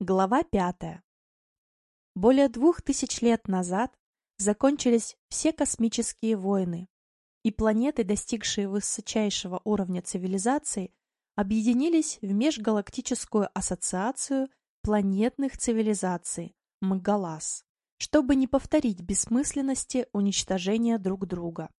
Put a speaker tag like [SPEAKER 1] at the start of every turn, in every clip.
[SPEAKER 1] Глава пятая. Более двух тысяч лет назад закончились все космические войны, и планеты, достигшие высочайшего уровня цивилизации, объединились в Межгалактическую ассоциацию планетных цивилизаций МГАЛАС, чтобы не повторить бессмысленности уничтожения друг друга.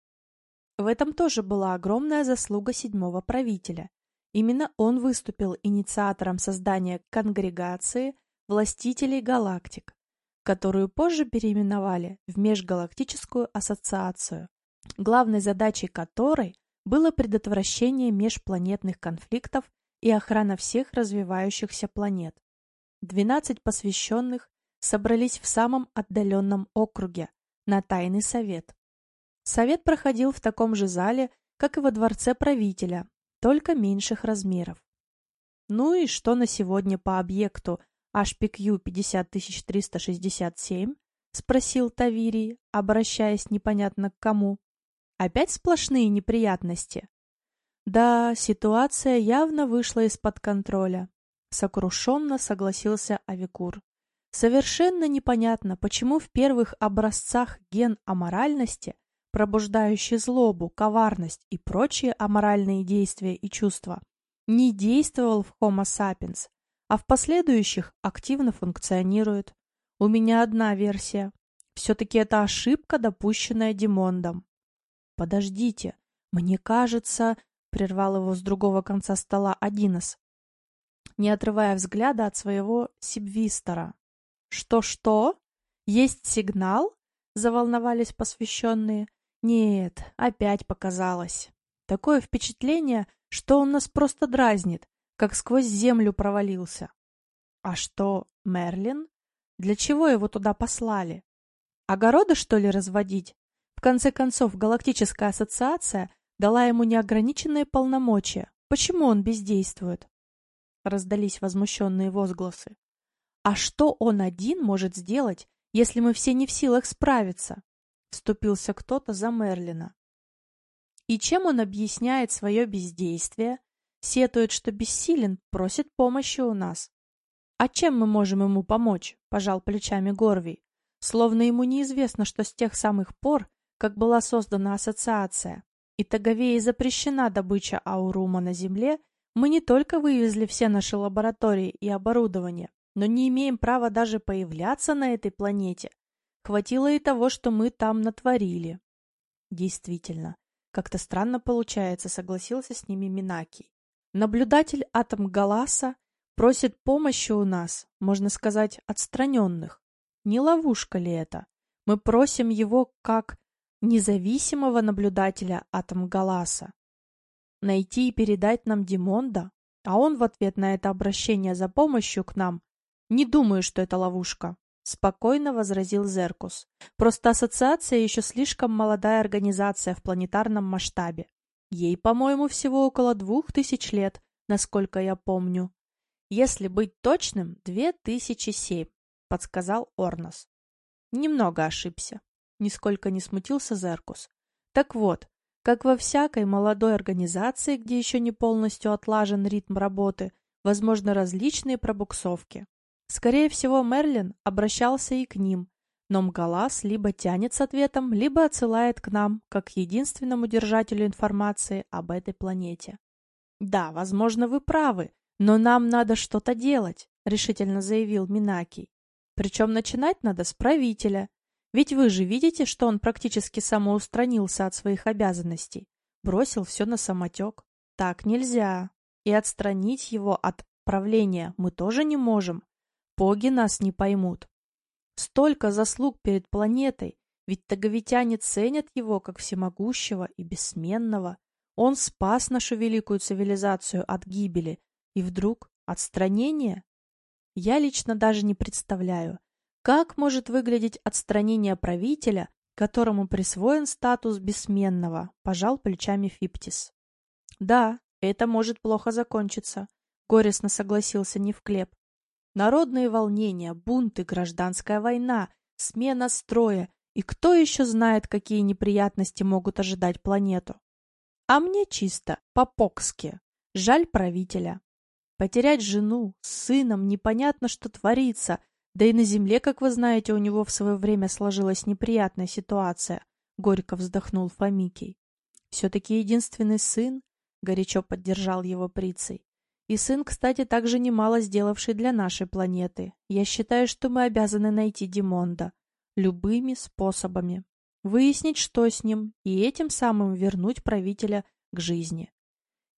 [SPEAKER 1] В этом тоже была огромная заслуга седьмого правителя, Именно он выступил инициатором создания конгрегации властителей галактик, которую позже переименовали в Межгалактическую ассоциацию, главной задачей которой было предотвращение межпланетных конфликтов и охрана всех развивающихся планет. 12 посвященных собрались в самом отдаленном округе, на Тайный Совет. Совет проходил в таком же зале, как и во дворце правителя, только меньших размеров. Ну и что на сегодня по объекту HPQ 50367? Спросил Тавирий, обращаясь непонятно к кому. Опять сплошные неприятности? Да, ситуация явно вышла из-под контроля. Сокрушенно согласился Авикур. Совершенно непонятно, почему в первых образцах ген аморальности пробуждающий злобу, коварность и прочие аморальные действия и чувства, не действовал в Homo sapiens, а в последующих активно функционирует. У меня одна версия. Все-таки это ошибка, допущенная Димондом. Подождите, мне кажется, прервал его с другого конца стола Адинос, не отрывая взгляда от своего сибвистора. Что-что? Есть сигнал? Заволновались посвященные. Нет, опять показалось. Такое впечатление, что он нас просто дразнит, как сквозь землю провалился. А что, Мерлин? Для чего его туда послали? Огороды, что ли, разводить? В конце концов, Галактическая ассоциация дала ему неограниченные полномочия. Почему он бездействует? Раздались возмущенные возгласы. А что он один может сделать, если мы все не в силах справиться? Вступился кто-то за Мерлина. И чем он объясняет свое бездействие? Сетует, что бессилен, просит помощи у нас. А чем мы можем ему помочь? Пожал плечами Горвий. Словно ему неизвестно, что с тех самых пор, как была создана ассоциация, и Таговее запрещена добыча аурума на Земле, мы не только вывезли все наши лаборатории и оборудование, но не имеем права даже появляться на этой планете, Хватило и того, что мы там натворили. Действительно, как-то странно получается, согласился с ними Минаки. Наблюдатель Атом Галаса просит помощи у нас, можно сказать, отстраненных. Не ловушка ли это? Мы просим его как независимого наблюдателя Атом Галаса найти и передать нам Димонда, а он в ответ на это обращение за помощью к нам не думаю, что это ловушка. Спокойно возразил Зеркус. Просто ассоциация еще слишком молодая организация в планетарном масштабе. Ей, по-моему, всего около двух тысяч лет, насколько я помню. Если быть точным, две тысячи семь, подсказал Орнос. Немного ошибся. Нисколько не смутился Зеркус. Так вот, как во всякой молодой организации, где еще не полностью отлажен ритм работы, возможны различные пробуксовки. Скорее всего, Мерлин обращался и к ним, но Мгалас либо тянет с ответом, либо отсылает к нам, как единственному держателю информации об этой планете. «Да, возможно, вы правы, но нам надо что-то делать», — решительно заявил Минакий. «Причем начинать надо с правителя. Ведь вы же видите, что он практически самоустранился от своих обязанностей, бросил все на самотек. Так нельзя. И отстранить его от правления мы тоже не можем. Боги нас не поймут. Столько заслуг перед планетой, ведь таговитяне ценят его как всемогущего и бессменного. Он спас нашу великую цивилизацию от гибели, и вдруг отстранение? Я лично даже не представляю, как может выглядеть отстранение правителя, которому присвоен статус бессменного, пожал плечами Фиптис. Да, это может плохо закончиться, горестно согласился Невклеп. Народные волнения, бунты, гражданская война, смена строя и кто еще знает, какие неприятности могут ожидать планету. А мне чисто, по-покски. Жаль правителя. Потерять жену, с сыном, непонятно, что творится. Да и на земле, как вы знаете, у него в свое время сложилась неприятная ситуация. Горько вздохнул Фомикий. Все-таки единственный сын, горячо поддержал его Прицей. И сын, кстати, также немало сделавший для нашей планеты. Я считаю, что мы обязаны найти Димонда. Любыми способами. Выяснить, что с ним, и этим самым вернуть правителя к жизни.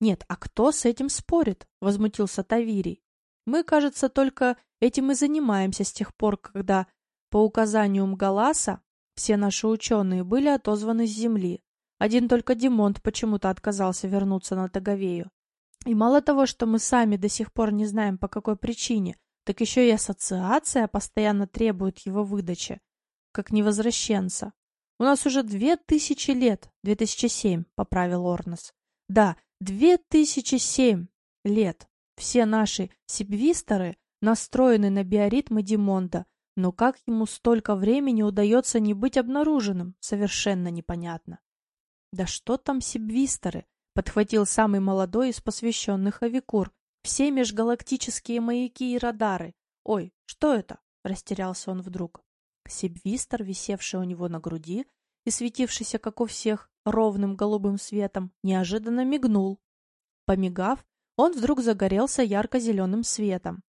[SPEAKER 1] «Нет, а кто с этим спорит?» — возмутился Тавирий. «Мы, кажется, только этим и занимаемся с тех пор, когда, по указанию Мгаласа, все наши ученые были отозваны с Земли. Один только Димонт почему-то отказался вернуться на Таговею. И мало того, что мы сами до сих пор не знаем по какой причине, так еще и ассоциация постоянно требует его выдачи, как невозвращенца. У нас уже две тысячи лет, 2007, поправил Орнос. Да, две тысячи семь лет. Все наши сибвисторы настроены на биоритмы Димонда, но как ему столько времени удается не быть обнаруженным, совершенно непонятно. Да что там сибвисторы? Подхватил самый молодой из посвященных Авикур. Все межгалактические маяки и радары. Ой, что это? Растерялся он вдруг. Сибвистер, висевший у него на груди и светившийся, как у всех, ровным голубым светом, неожиданно мигнул. Помигав, он вдруг загорелся ярко-зеленым светом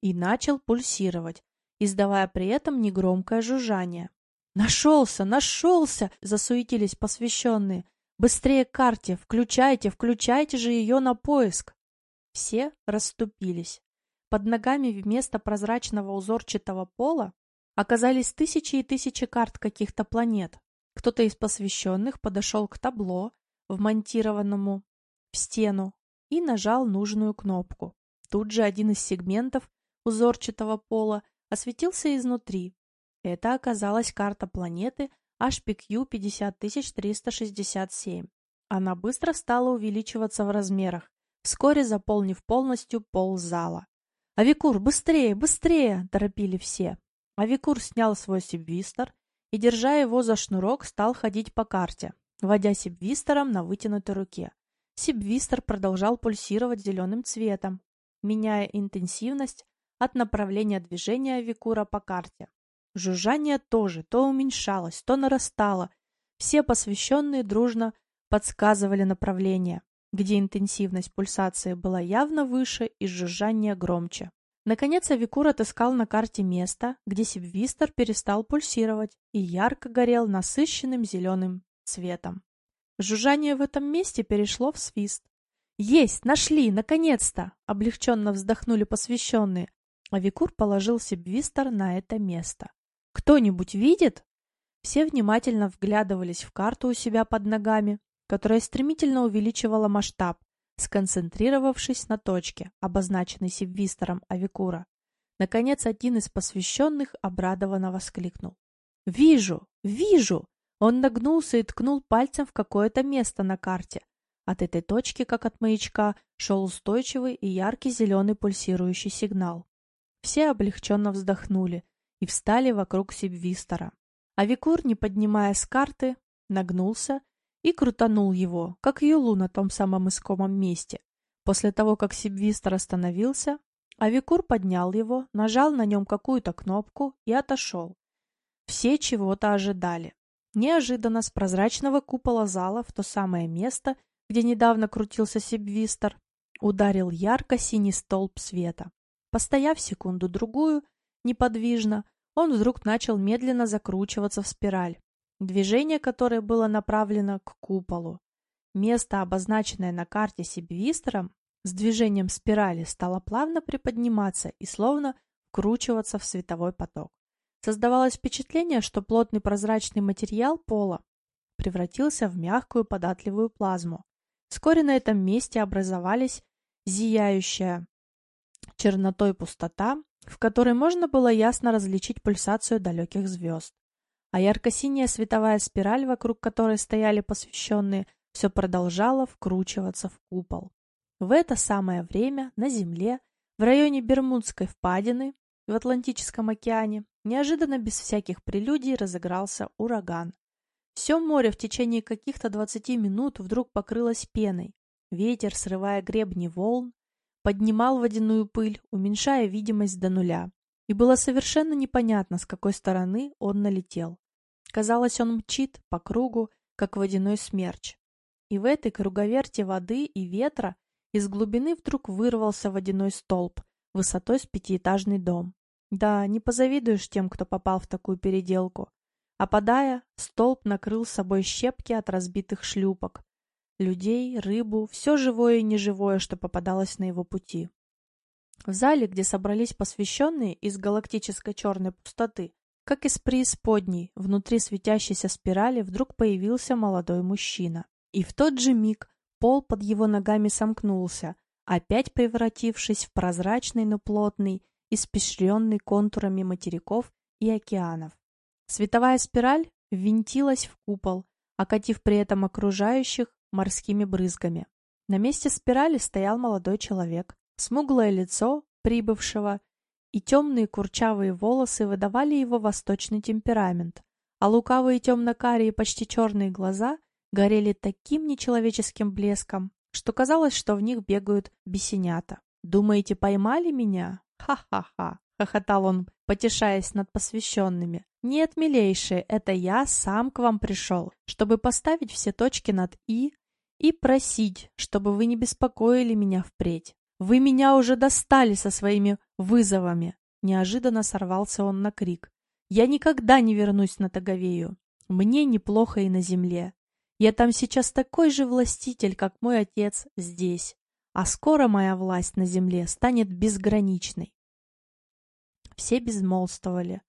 [SPEAKER 1] и начал пульсировать, издавая при этом негромкое жужжание. «Нашелся! Нашелся!» — засуетились посвященные. Быстрее к карте! Включайте, включайте же ее на поиск!» Все расступились. Под ногами вместо прозрачного узорчатого пола оказались тысячи и тысячи карт каких-то планет. Кто-то из посвященных подошел к табло, вмонтированному в стену, и нажал нужную кнопку. Тут же один из сегментов узорчатого пола осветился изнутри. Это оказалась карта планеты HPQ 50367. Она быстро стала увеличиваться в размерах, вскоре заполнив полностью пол зала. «Авикур, быстрее, быстрее!» – торопили все. Авикур снял свой сибвистер и, держа его за шнурок, стал ходить по карте, водя сибвистером на вытянутой руке. Сибвистер продолжал пульсировать зеленым цветом, меняя интенсивность от направления движения Авикура по карте. Жужжание тоже то уменьшалось, то нарастало. Все посвященные дружно подсказывали направление, где интенсивность пульсации была явно выше и жужжание громче. Наконец Авикур отыскал на карте место, где Сибвистер перестал пульсировать и ярко горел насыщенным зеленым цветом. Жужжание в этом месте перешло в свист. «Есть! Нашли! Наконец-то!» — облегченно вздохнули посвященные. Авикур положил Сибвистер на это место. Кто-нибудь видит? Все внимательно вглядывались в карту у себя под ногами, которая стремительно увеличивала масштаб, сконцентрировавшись на точке, обозначенной Сибвистером Авикура. Наконец, один из посвященных обрадованно воскликнул. «Вижу! Вижу!» Он нагнулся и ткнул пальцем в какое-то место на карте. От этой точки, как от маячка, шел устойчивый и яркий зеленый пульсирующий сигнал. Все облегченно вздохнули, и встали вокруг Сибвистера. А Викур, не поднимая с карты, нагнулся и крутанул его, как Юлу на том самом искомом месте. После того, как Сибвистер остановился, Авикур поднял его, нажал на нем какую-то кнопку и отошел. Все чего-то ожидали. Неожиданно с прозрачного купола зала в то самое место, где недавно крутился Сибвистер, ударил ярко-синий столб света. Постояв секунду-другую, неподвижно, он вдруг начал медленно закручиваться в спираль, движение которой было направлено к куполу. Место, обозначенное на карте Сибвистером, с движением спирали стало плавно приподниматься и словно вкручиваться в световой поток. Создавалось впечатление, что плотный прозрачный материал пола превратился в мягкую податливую плазму. Вскоре на этом месте образовались зияющая чернотой пустота в которой можно было ясно различить пульсацию далеких звезд. А ярко-синяя световая спираль, вокруг которой стояли посвященные, все продолжала вкручиваться в купол. В это самое время на Земле, в районе Бермудской впадины, в Атлантическом океане, неожиданно без всяких прелюдий разыгрался ураган. Все море в течение каких-то 20 минут вдруг покрылось пеной. Ветер, срывая гребни волн, поднимал водяную пыль, уменьшая видимость до нуля. И было совершенно непонятно, с какой стороны он налетел. Казалось, он мчит по кругу, как водяной смерч. И в этой круговерте воды и ветра из глубины вдруг вырвался водяной столб, высотой с пятиэтажный дом. Да, не позавидуешь тем, кто попал в такую переделку. Опадая, столб накрыл собой щепки от разбитых шлюпок. Людей, рыбу, все живое и неживое, что попадалось на его пути. В зале, где собрались посвященные из галактической черной пустоты, как из преисподней, внутри светящейся спирали вдруг появился молодой мужчина. И в тот же миг пол под его ногами сомкнулся, опять превратившись в прозрачный, но плотный, испещренный контурами материков и океанов. Световая спираль ввинтилась в купол, окатив при этом окружающих морскими брызгами. На месте спирали стоял молодой человек. Смуглое лицо прибывшего и темные курчавые волосы выдавали его восточный темперамент, а лукавые темно-карие почти черные глаза горели таким нечеловеческим блеском, что казалось, что в них бегают бесенята. «Думаете, поймали меня? Ха-ха-ха!» — хохотал он, потешаясь над посвященными. «Нет, милейшие, это я сам к вам пришел, чтобы поставить все точки над «и» и просить, чтобы вы не беспокоили меня впредь. Вы меня уже достали со своими вызовами!» Неожиданно сорвался он на крик. «Я никогда не вернусь на Таговею. Мне неплохо и на земле. Я там сейчас такой же властитель, как мой отец здесь. А скоро моя власть на земле станет безграничной. Все безмолвствовали.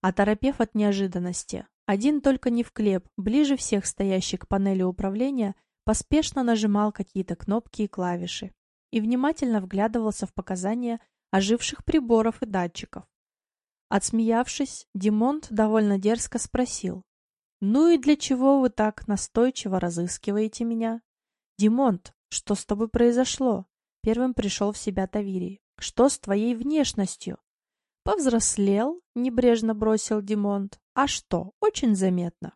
[SPEAKER 1] Оторопев от неожиданности, один только не в клеп, ближе всех стоящий к панели управления, поспешно нажимал какие-то кнопки и клавиши и внимательно вглядывался в показания оживших приборов и датчиков. Отсмеявшись, Димонт довольно дерзко спросил, «Ну и для чего вы так настойчиво разыскиваете меня?» «Димонт, что с тобой произошло?» Первым пришел в себя Тавирий. «Что с твоей внешностью?» «Повзрослел», — небрежно бросил Димонт. «А что, очень заметно».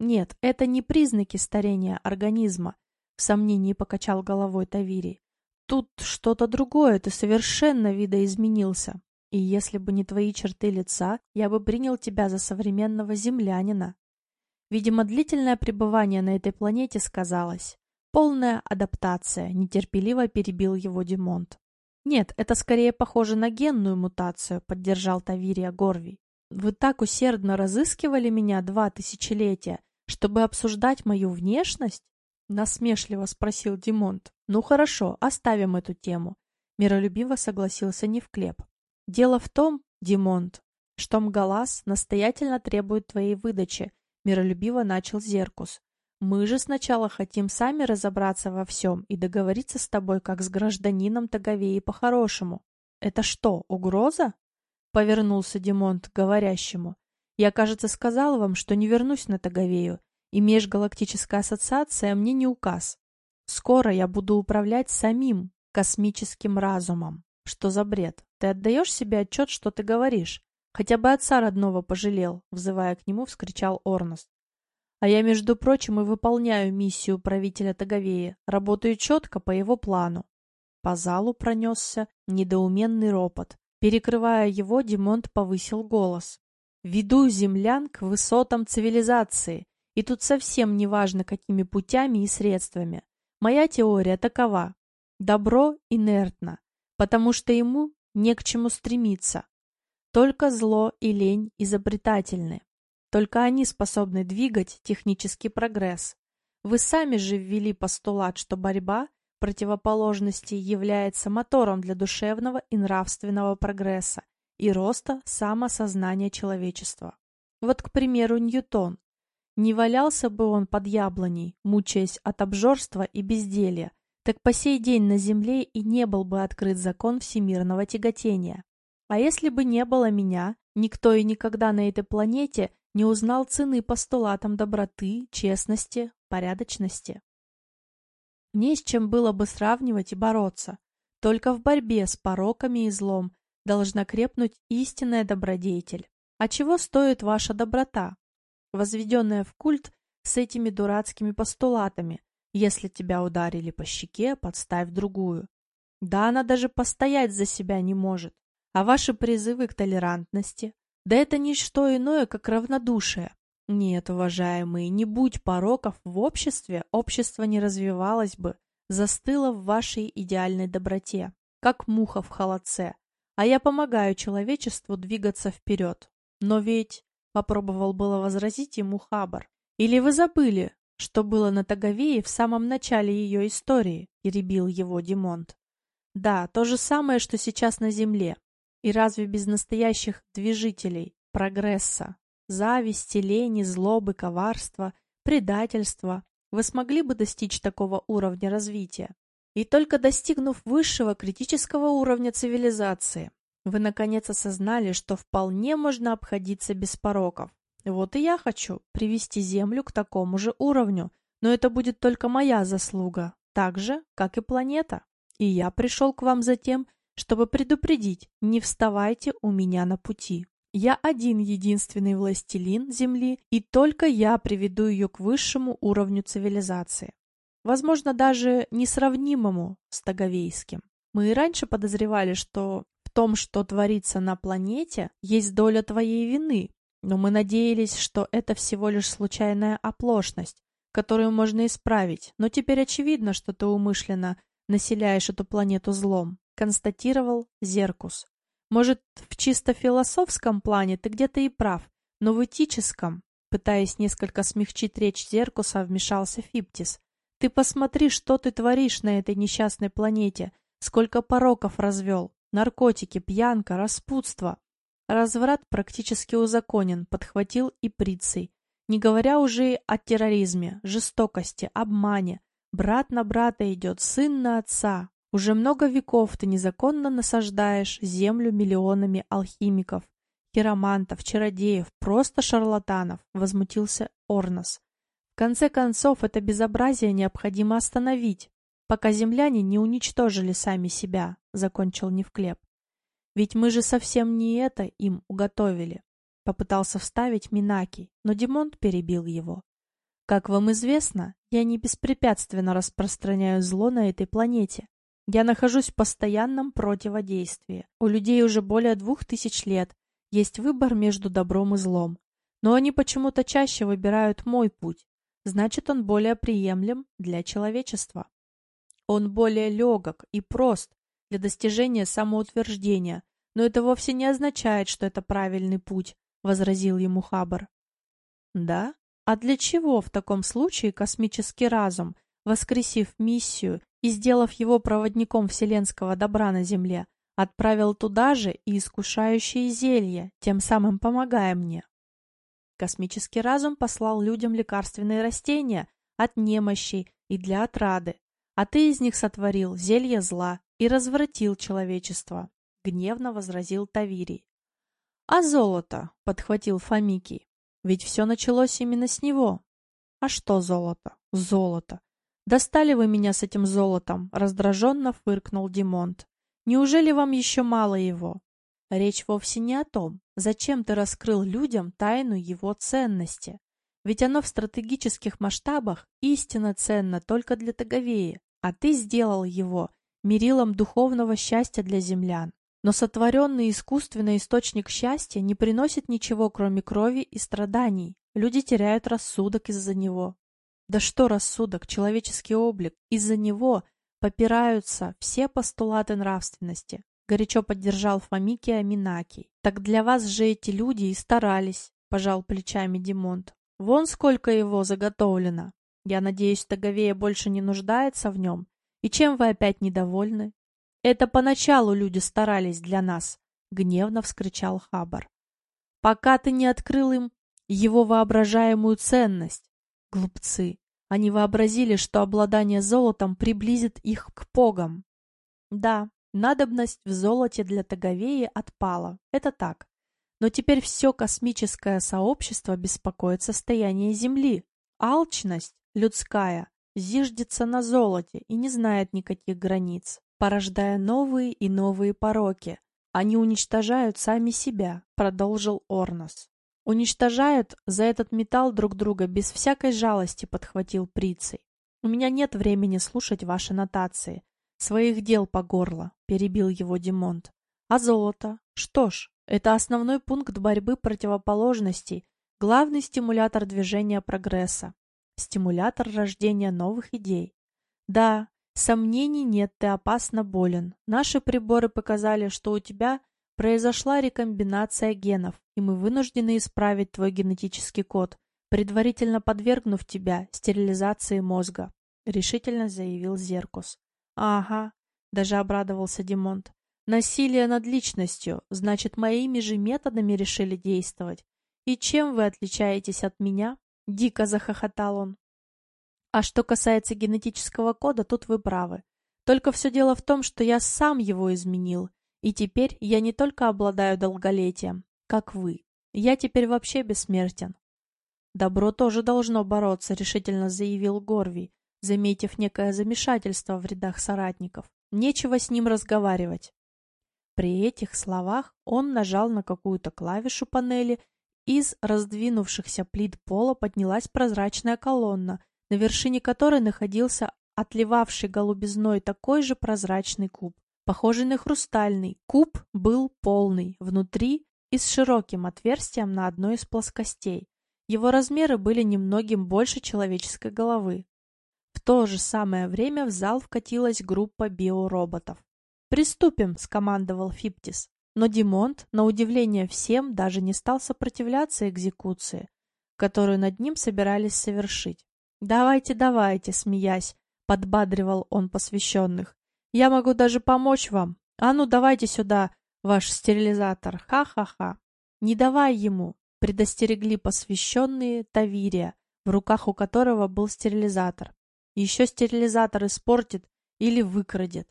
[SPEAKER 1] «Нет, это не признаки старения организма», — в сомнении покачал головой Тавирий. «Тут что-то другое, ты совершенно видоизменился. И если бы не твои черты лица, я бы принял тебя за современного землянина. Видимо, длительное пребывание на этой планете сказалось. Полная адаптация, нетерпеливо перебил его Димонт. Нет, это скорее похоже на генную мутацию, поддержал Тавирия Горвий. Вы так усердно разыскивали меня два тысячелетия, чтобы обсуждать мою внешность? Насмешливо спросил Димонт. Ну хорошо, оставим эту тему. Миролюбиво согласился Невклеп. Дело в том, Димонт, что Мгалас настоятельно требует твоей выдачи, Миролюбиво начал Зеркус. «Мы же сначала хотим сами разобраться во всем и договориться с тобой, как с гражданином Таговеи по-хорошему. Это что, угроза?» Повернулся Димонт к говорящему. «Я, кажется, сказал вам, что не вернусь на Таговею, и Межгалактическая ассоциация мне не указ. Скоро я буду управлять самим космическим разумом. Что за бред? Ты отдаешь себе отчет, что ты говоришь? Хотя бы отца родного пожалел, взывая к нему, вскричал Орнос. А я, между прочим, и выполняю миссию правителя Таговея, работаю четко по его плану. По залу пронесся недоуменный ропот. Перекрывая его, Димонт повысил голос. «Веду землян к высотам цивилизации, и тут совсем не важно, какими путями и средствами. Моя теория такова. Добро инертно, потому что ему не к чему стремиться. Только зло и лень изобретательны. Только они способны двигать технический прогресс. Вы сами же ввели постулат, что борьба противоположностей является мотором для душевного и нравственного прогресса и роста самосознания человечества. Вот, к примеру, Ньютон. Не валялся бы он под яблоней, мучаясь от обжорства и безделья, так по сей день на Земле и не был бы открыт закон всемирного тяготения. А если бы не было меня, никто и никогда на этой планете не узнал цены постулатам доброты, честности, порядочности. Не с чем было бы сравнивать и бороться. Только в борьбе с пороками и злом должна крепнуть истинная добродетель. А чего стоит ваша доброта, возведенная в культ с этими дурацкими постулатами? Если тебя ударили по щеке, подставь другую. Да она даже постоять за себя не может. А ваши призывы к толерантности? Да это не что иное, как равнодушие. Нет, уважаемые, не будь пороков в обществе, общество не развивалось бы, застыло в вашей идеальной доброте, как муха в холодце. А я помогаю человечеству двигаться вперед. Но ведь, — попробовал было возразить ему Хабар, — или вы забыли, что было на Таговее в самом начале ее истории, — перебил его Димонт. Да, то же самое, что сейчас на Земле. И разве без настоящих движителей, прогресса, зависти, лени, злобы, коварства, предательства вы смогли бы достичь такого уровня развития? И только достигнув высшего критического уровня цивилизации, вы наконец осознали, что вполне можно обходиться без пороков. Вот и я хочу привести Землю к такому же уровню, но это будет только моя заслуга, так же, как и планета. И я пришел к вам за тем, чтобы предупредить, не вставайте у меня на пути. Я один единственный властелин Земли, и только я приведу ее к высшему уровню цивилизации. Возможно, даже несравнимому с Таговейским. Мы и раньше подозревали, что в том, что творится на планете, есть доля твоей вины, но мы надеялись, что это всего лишь случайная оплошность, которую можно исправить, но теперь очевидно, что ты умышленно населяешь эту планету злом, констатировал Зеркус. Может, в чисто философском плане ты где-то и прав, но в этическом, пытаясь несколько смягчить речь Зеркуса, вмешался Фиптис. Ты посмотри, что ты творишь на этой несчастной планете, сколько пороков развел, наркотики, пьянка, распутство. Разврат практически узаконен, подхватил и Прицей, не говоря уже о терроризме, жестокости, обмане. Брат на брата идет, сын на отца, уже много веков ты незаконно насаждаешь землю миллионами алхимиков, хиромантов, чародеев, просто шарлатанов, возмутился Орнос. В конце концов, это безобразие необходимо остановить, пока земляне не уничтожили сами себя, закончил Невклеп. Ведь мы же совсем не это им уготовили. Попытался вставить Минаки, но Димонт перебил его. Как вам известно, я не беспрепятственно распространяю зло на этой планете. Я нахожусь в постоянном противодействии. У людей уже более двух тысяч лет есть выбор между добром и злом. Но они почему-то чаще выбирают мой путь. Значит, он более приемлем для человечества. Он более легок и прост для достижения самоутверждения, но это вовсе не означает, что это правильный путь, возразил ему Хабар. Да? А для чего в таком случае космический разум, воскресив миссию и, сделав его проводником вселенского добра на земле, отправил туда же и искушающие зелья, тем самым помогая мне. Космический разум послал людям лекарственные растения от немощи и для отрады, а ты из них сотворил зелье зла и развратил человечество, — гневно возразил Тавирий. — А золото, — подхватил Фомикий, — ведь все началось именно с него. — А что золото? Золото. «Достали вы меня с этим золотом!» — раздраженно фыркнул Димонт. «Неужели вам еще мало его?» Речь вовсе не о том, зачем ты раскрыл людям тайну его ценности. Ведь оно в стратегических масштабах истинно ценно только для Таговеи, а ты сделал его мерилом духовного счастья для землян. Но сотворенный искусственный источник счастья не приносит ничего, кроме крови и страданий. Люди теряют рассудок из-за него. Да что рассудок, человеческий облик, из-за него попираются все постулаты нравственности. Горячо поддержал Фомикия Минакий. Так для вас же эти люди и старались, пожал плечами Димонт. Вон сколько его заготовлено. Я надеюсь, Таговея больше не нуждается в нем. И чем вы опять недовольны? Это поначалу люди старались для нас, гневно вскричал Хабар. Пока ты не открыл им его воображаемую ценность, Глупцы. Они вообразили, что обладание золотом приблизит их к погам. Да, надобность в золоте для Таговеи отпала. Это так. Но теперь все космическое сообщество беспокоит состояние Земли. Алчность людская зиждется на золоте и не знает никаких границ, порождая новые и новые пороки. Они уничтожают сами себя, продолжил Орнос. Уничтожают за этот металл друг друга без всякой жалости, подхватил Прицей. У меня нет времени слушать ваши нотации. Своих дел по горло, перебил его Димонт. А золото? Что ж, это основной пункт борьбы противоположностей, главный стимулятор движения прогресса, стимулятор рождения новых идей. Да, сомнений нет, ты опасно болен. Наши приборы показали, что у тебя произошла рекомбинация генов, и мы вынуждены исправить твой генетический код, предварительно подвергнув тебя стерилизации мозга, решительно заявил Зеркус. Ага, даже обрадовался Димонт. Насилие над личностью, значит, моими же методами решили действовать. И чем вы отличаетесь от меня? Дико захохотал он. А что касается генетического кода, тут вы правы. Только все дело в том, что я сам его изменил, и теперь я не только обладаю долголетием, как вы. Я теперь вообще бессмертен. Добро тоже должно бороться, решительно заявил Горви, заметив некое замешательство в рядах соратников. Нечего с ним разговаривать. При этих словах он нажал на какую-то клавишу панели, из раздвинувшихся плит пола поднялась прозрачная колонна, на вершине которой находился отливавший голубизной такой же прозрачный куб, похожий на хрустальный. Куб был полный, внутри и с широким отверстием на одной из плоскостей. Его размеры были немногим больше человеческой головы. В то же самое время в зал вкатилась группа биороботов. «Приступим», — скомандовал Фиптис. Но Димонт, на удивление всем, даже не стал сопротивляться экзекуции, которую над ним собирались совершить. «Давайте, давайте», — смеясь, подбадривал он посвященных. «Я могу даже помочь вам. А ну, давайте сюда ваш стерилизатор. Ха-ха-ха». «Не давай ему», — предостерегли посвященные Тавирия, в руках у которого был стерилизатор. Еще стерилизатор испортит или выкрадет.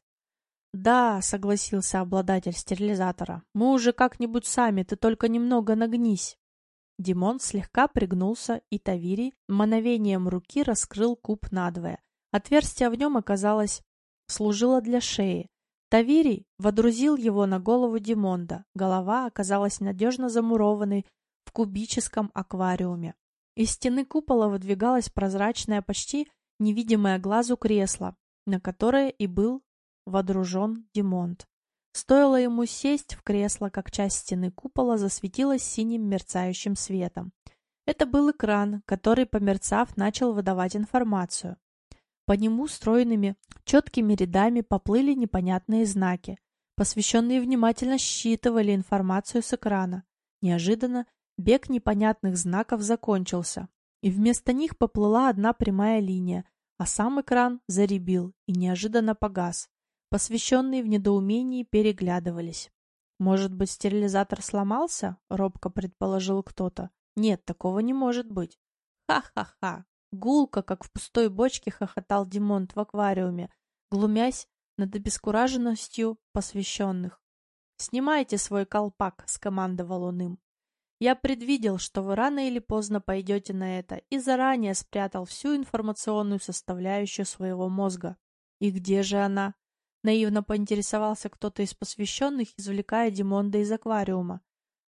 [SPEAKER 1] «Да», — согласился обладатель стерилизатора, — «мы уже как-нибудь сами, ты только немного нагнись». Димон слегка пригнулся, и Тавири мановением руки раскрыл куб надвое. Отверстие в нем оказалось служило для шеи. Тавири водрузил его на голову Димонда. Голова оказалась надежно замурованной в кубическом аквариуме. Из стены купола выдвигалось прозрачное, почти невидимое глазу кресло, на которое и был водружен Димонт. Стоило ему сесть в кресло, как часть стены купола засветилась синим мерцающим светом. Это был экран, который, померцав, начал выдавать информацию. По нему стройными, четкими рядами поплыли непонятные знаки. Посвященные внимательно считывали информацию с экрана. Неожиданно бег непонятных знаков закончился, и вместо них поплыла одна прямая линия, а сам экран заребил и неожиданно погас. Посвященные в недоумении переглядывались. «Может быть, стерилизатор сломался?» — робко предположил кто-то. «Нет, такого не может быть». «Ха-ха-ха!» Гулко, как в пустой бочке, хохотал Димонт в аквариуме, глумясь над обескураженностью посвященных. «Снимайте свой колпак», — скомандовал он им. «Я предвидел, что вы рано или поздно пойдете на это, и заранее спрятал всю информационную составляющую своего мозга. И где же она?» Наивно поинтересовался кто-то из посвященных, извлекая Димонда из аквариума.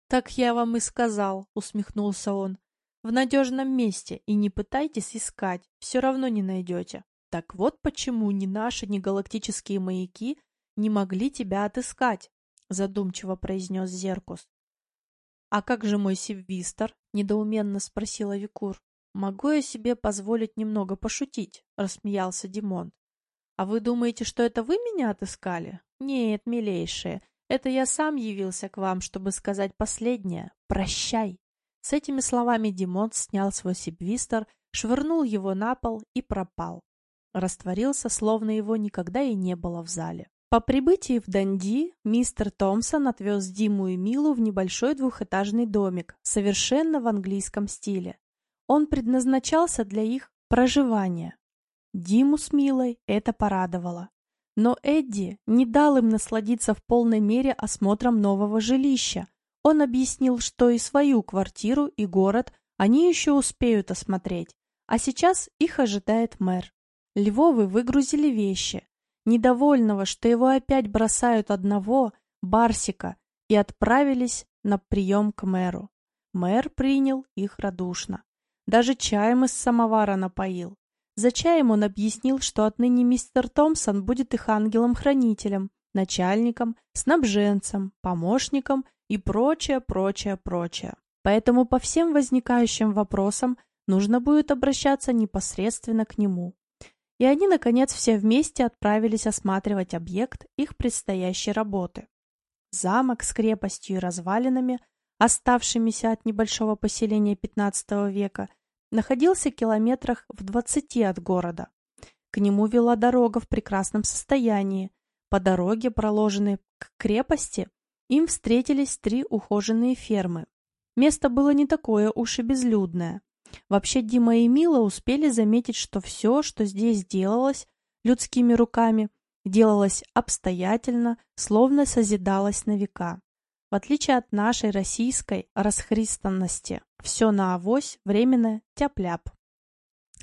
[SPEAKER 1] «Так я вам и сказал», — усмехнулся он. «В надежном месте, и не пытайтесь искать, все равно не найдете. Так вот почему ни наши, ни галактические маяки не могли тебя отыскать», — задумчиво произнес Зеркус. «А как же мой Сибвистер?» — недоуменно спросила Викур. «Могу я себе позволить немного пошутить?» — рассмеялся Димонд. «А вы думаете, что это вы меня отыскали?» «Нет, милейшие, это я сам явился к вам, чтобы сказать последнее. Прощай!» С этими словами Димон снял свой сибвистер, швырнул его на пол и пропал. Растворился, словно его никогда и не было в зале. По прибытии в Данди мистер Томпсон отвез Диму и Милу в небольшой двухэтажный домик, совершенно в английском стиле. Он предназначался для их проживания. Диму с Милой это порадовало. Но Эдди не дал им насладиться в полной мере осмотром нового жилища. Он объяснил, что и свою квартиру, и город они еще успеют осмотреть. А сейчас их ожидает мэр. Львовы выгрузили вещи. Недовольного, что его опять бросают одного, Барсика, и отправились на прием к мэру. Мэр принял их радушно. Даже чаем из самовара напоил. За чаем он объяснил, что отныне мистер Томпсон будет их ангелом-хранителем, начальником, снабженцем, помощником и прочее, прочее, прочее. Поэтому по всем возникающим вопросам нужно будет обращаться непосредственно к нему. И они, наконец, все вместе отправились осматривать объект их предстоящей работы. Замок с крепостью и развалинами, оставшимися от небольшого поселения XV века, находился в километрах в двадцати от города. К нему вела дорога в прекрасном состоянии. По дороге, проложенной к крепости, им встретились три ухоженные фермы. Место было не такое уж и безлюдное. Вообще Дима и Мила успели заметить, что все, что здесь делалось людскими руками, делалось обстоятельно, словно созидалось на века. В отличие от нашей российской расхристанности, все на авось, временно тяп-ляп.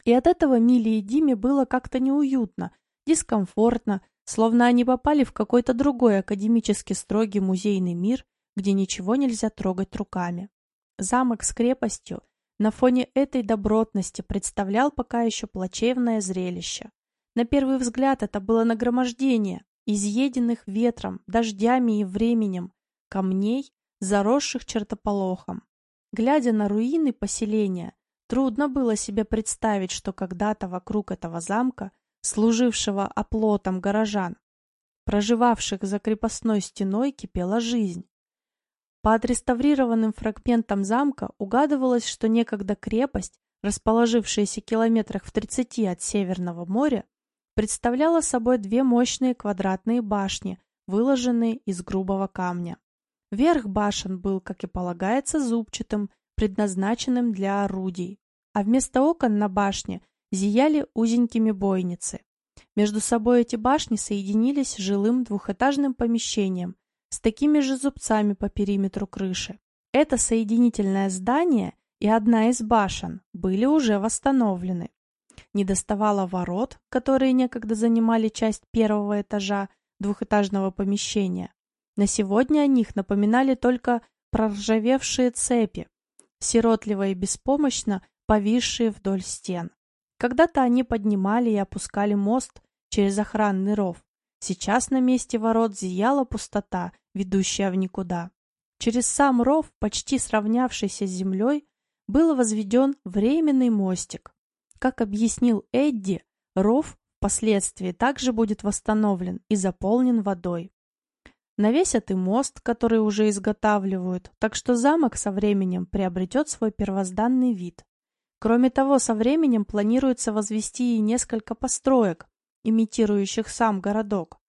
[SPEAKER 1] И от этого Миле и Диме было как-то неуютно, дискомфортно, словно они попали в какой-то другой академически строгий музейный мир, где ничего нельзя трогать руками. Замок с крепостью на фоне этой добротности представлял пока еще плачевное зрелище. На первый взгляд это было нагромождение, изъеденных ветром, дождями и временем, камней, заросших чертополохом. Глядя на руины поселения, трудно было себе представить, что когда-то вокруг этого замка, служившего оплотом горожан, проживавших за крепостной стеной, кипела жизнь. По отреставрированным фрагментам замка угадывалось, что некогда крепость, расположившаяся километрах в 30 от Северного моря, представляла собой две мощные квадратные башни, выложенные из грубого камня. Верх башен был, как и полагается, зубчатым, предназначенным для орудий, а вместо окон на башне зияли узенькими бойницы. Между собой эти башни соединились жилым двухэтажным помещением с такими же зубцами по периметру крыши. Это соединительное здание и одна из башен были уже восстановлены. Не доставало ворот, которые некогда занимали часть первого этажа двухэтажного помещения, на сегодня о них напоминали только проржавевшие цепи, сиротливо и беспомощно повисшие вдоль стен. Когда-то они поднимали и опускали мост через охранный ров. Сейчас на месте ворот зияла пустота, ведущая в никуда. Через сам ров, почти сравнявшийся с землей, был возведен временный мостик. Как объяснил Эдди, ров впоследствии также будет восстановлен и заполнен водой. Навесят и мост, который уже изготавливают, так что замок со временем приобретет свой первозданный вид. Кроме того, со временем планируется возвести и несколько построек, имитирующих сам городок.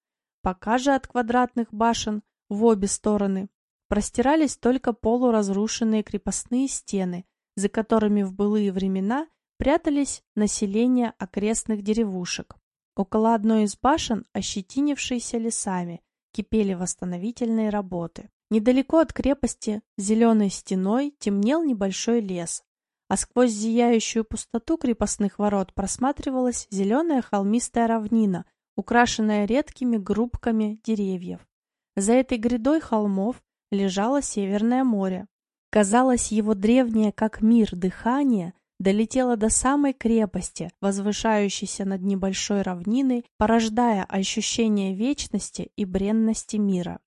[SPEAKER 1] Пока же от квадратных башен в обе стороны простирались только полуразрушенные крепостные стены, за которыми в былые времена прятались население окрестных деревушек. Около одной из башен, ощетинившейся лесами, кипели восстановительные работы. Недалеко от крепости, зеленой стеной, темнел небольшой лес, а сквозь зияющую пустоту крепостных ворот просматривалась зеленая холмистая равнина, украшенная редкими группками деревьев. За этой грядой холмов лежало Северное море. Казалось, его древнее, как мир, дыхание долетела до самой крепости, возвышающейся над небольшой равниной, порождая ощущение вечности и бренности мира.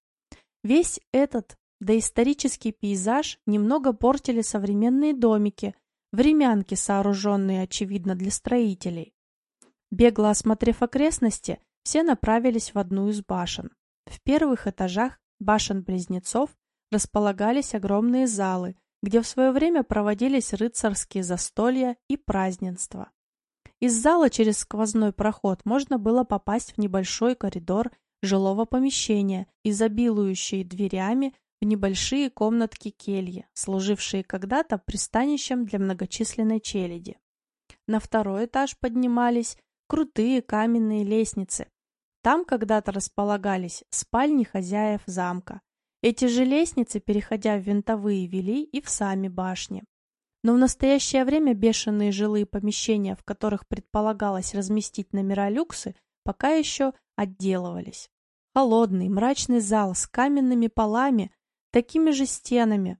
[SPEAKER 1] Весь этот доисторический пейзаж немного портили современные домики, времянки, сооруженные, очевидно, для строителей. Бегло осмотрев окрестности, все направились в одну из башен. В первых этажах башен-близнецов располагались огромные залы, где в свое время проводились рыцарские застолья и празднества. Из зала через сквозной проход можно было попасть в небольшой коридор жилого помещения, изобилующий дверями небольшие комнатки-кельи, служившие когда-то пристанищем для многочисленной челяди. На второй этаж поднимались крутые каменные лестницы. Там когда-то располагались спальни хозяев замка, эти же лестницы, переходя в винтовые, вели и в сами башни. Но в настоящее время бешеные жилые помещения, в которых предполагалось разместить номера люксы, пока еще отделывались. Холодный, мрачный зал с каменными полами, такими же стенами,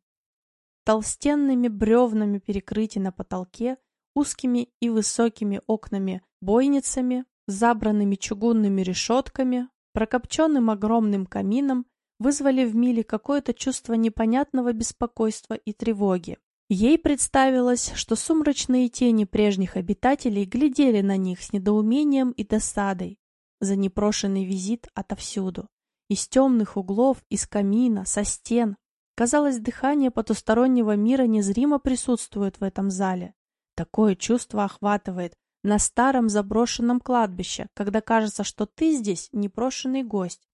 [SPEAKER 1] толстенными бревнами перекрытий на потолке, узкими и высокими окнами-бойницами, забранными чугунными решетками, прокопченным огромным камином, вызвали в Миле какое-то чувство непонятного беспокойства и тревоги. Ей представилось, что сумрачные тени прежних обитателей глядели на них с недоумением и досадой за непрошенный визит отовсюду. Из темных углов, из камина, со стен. Казалось, дыхание потустороннего мира незримо присутствует в этом зале. Такое чувство охватывает на старом заброшенном кладбище, когда кажется, что ты здесь непрошенный гость,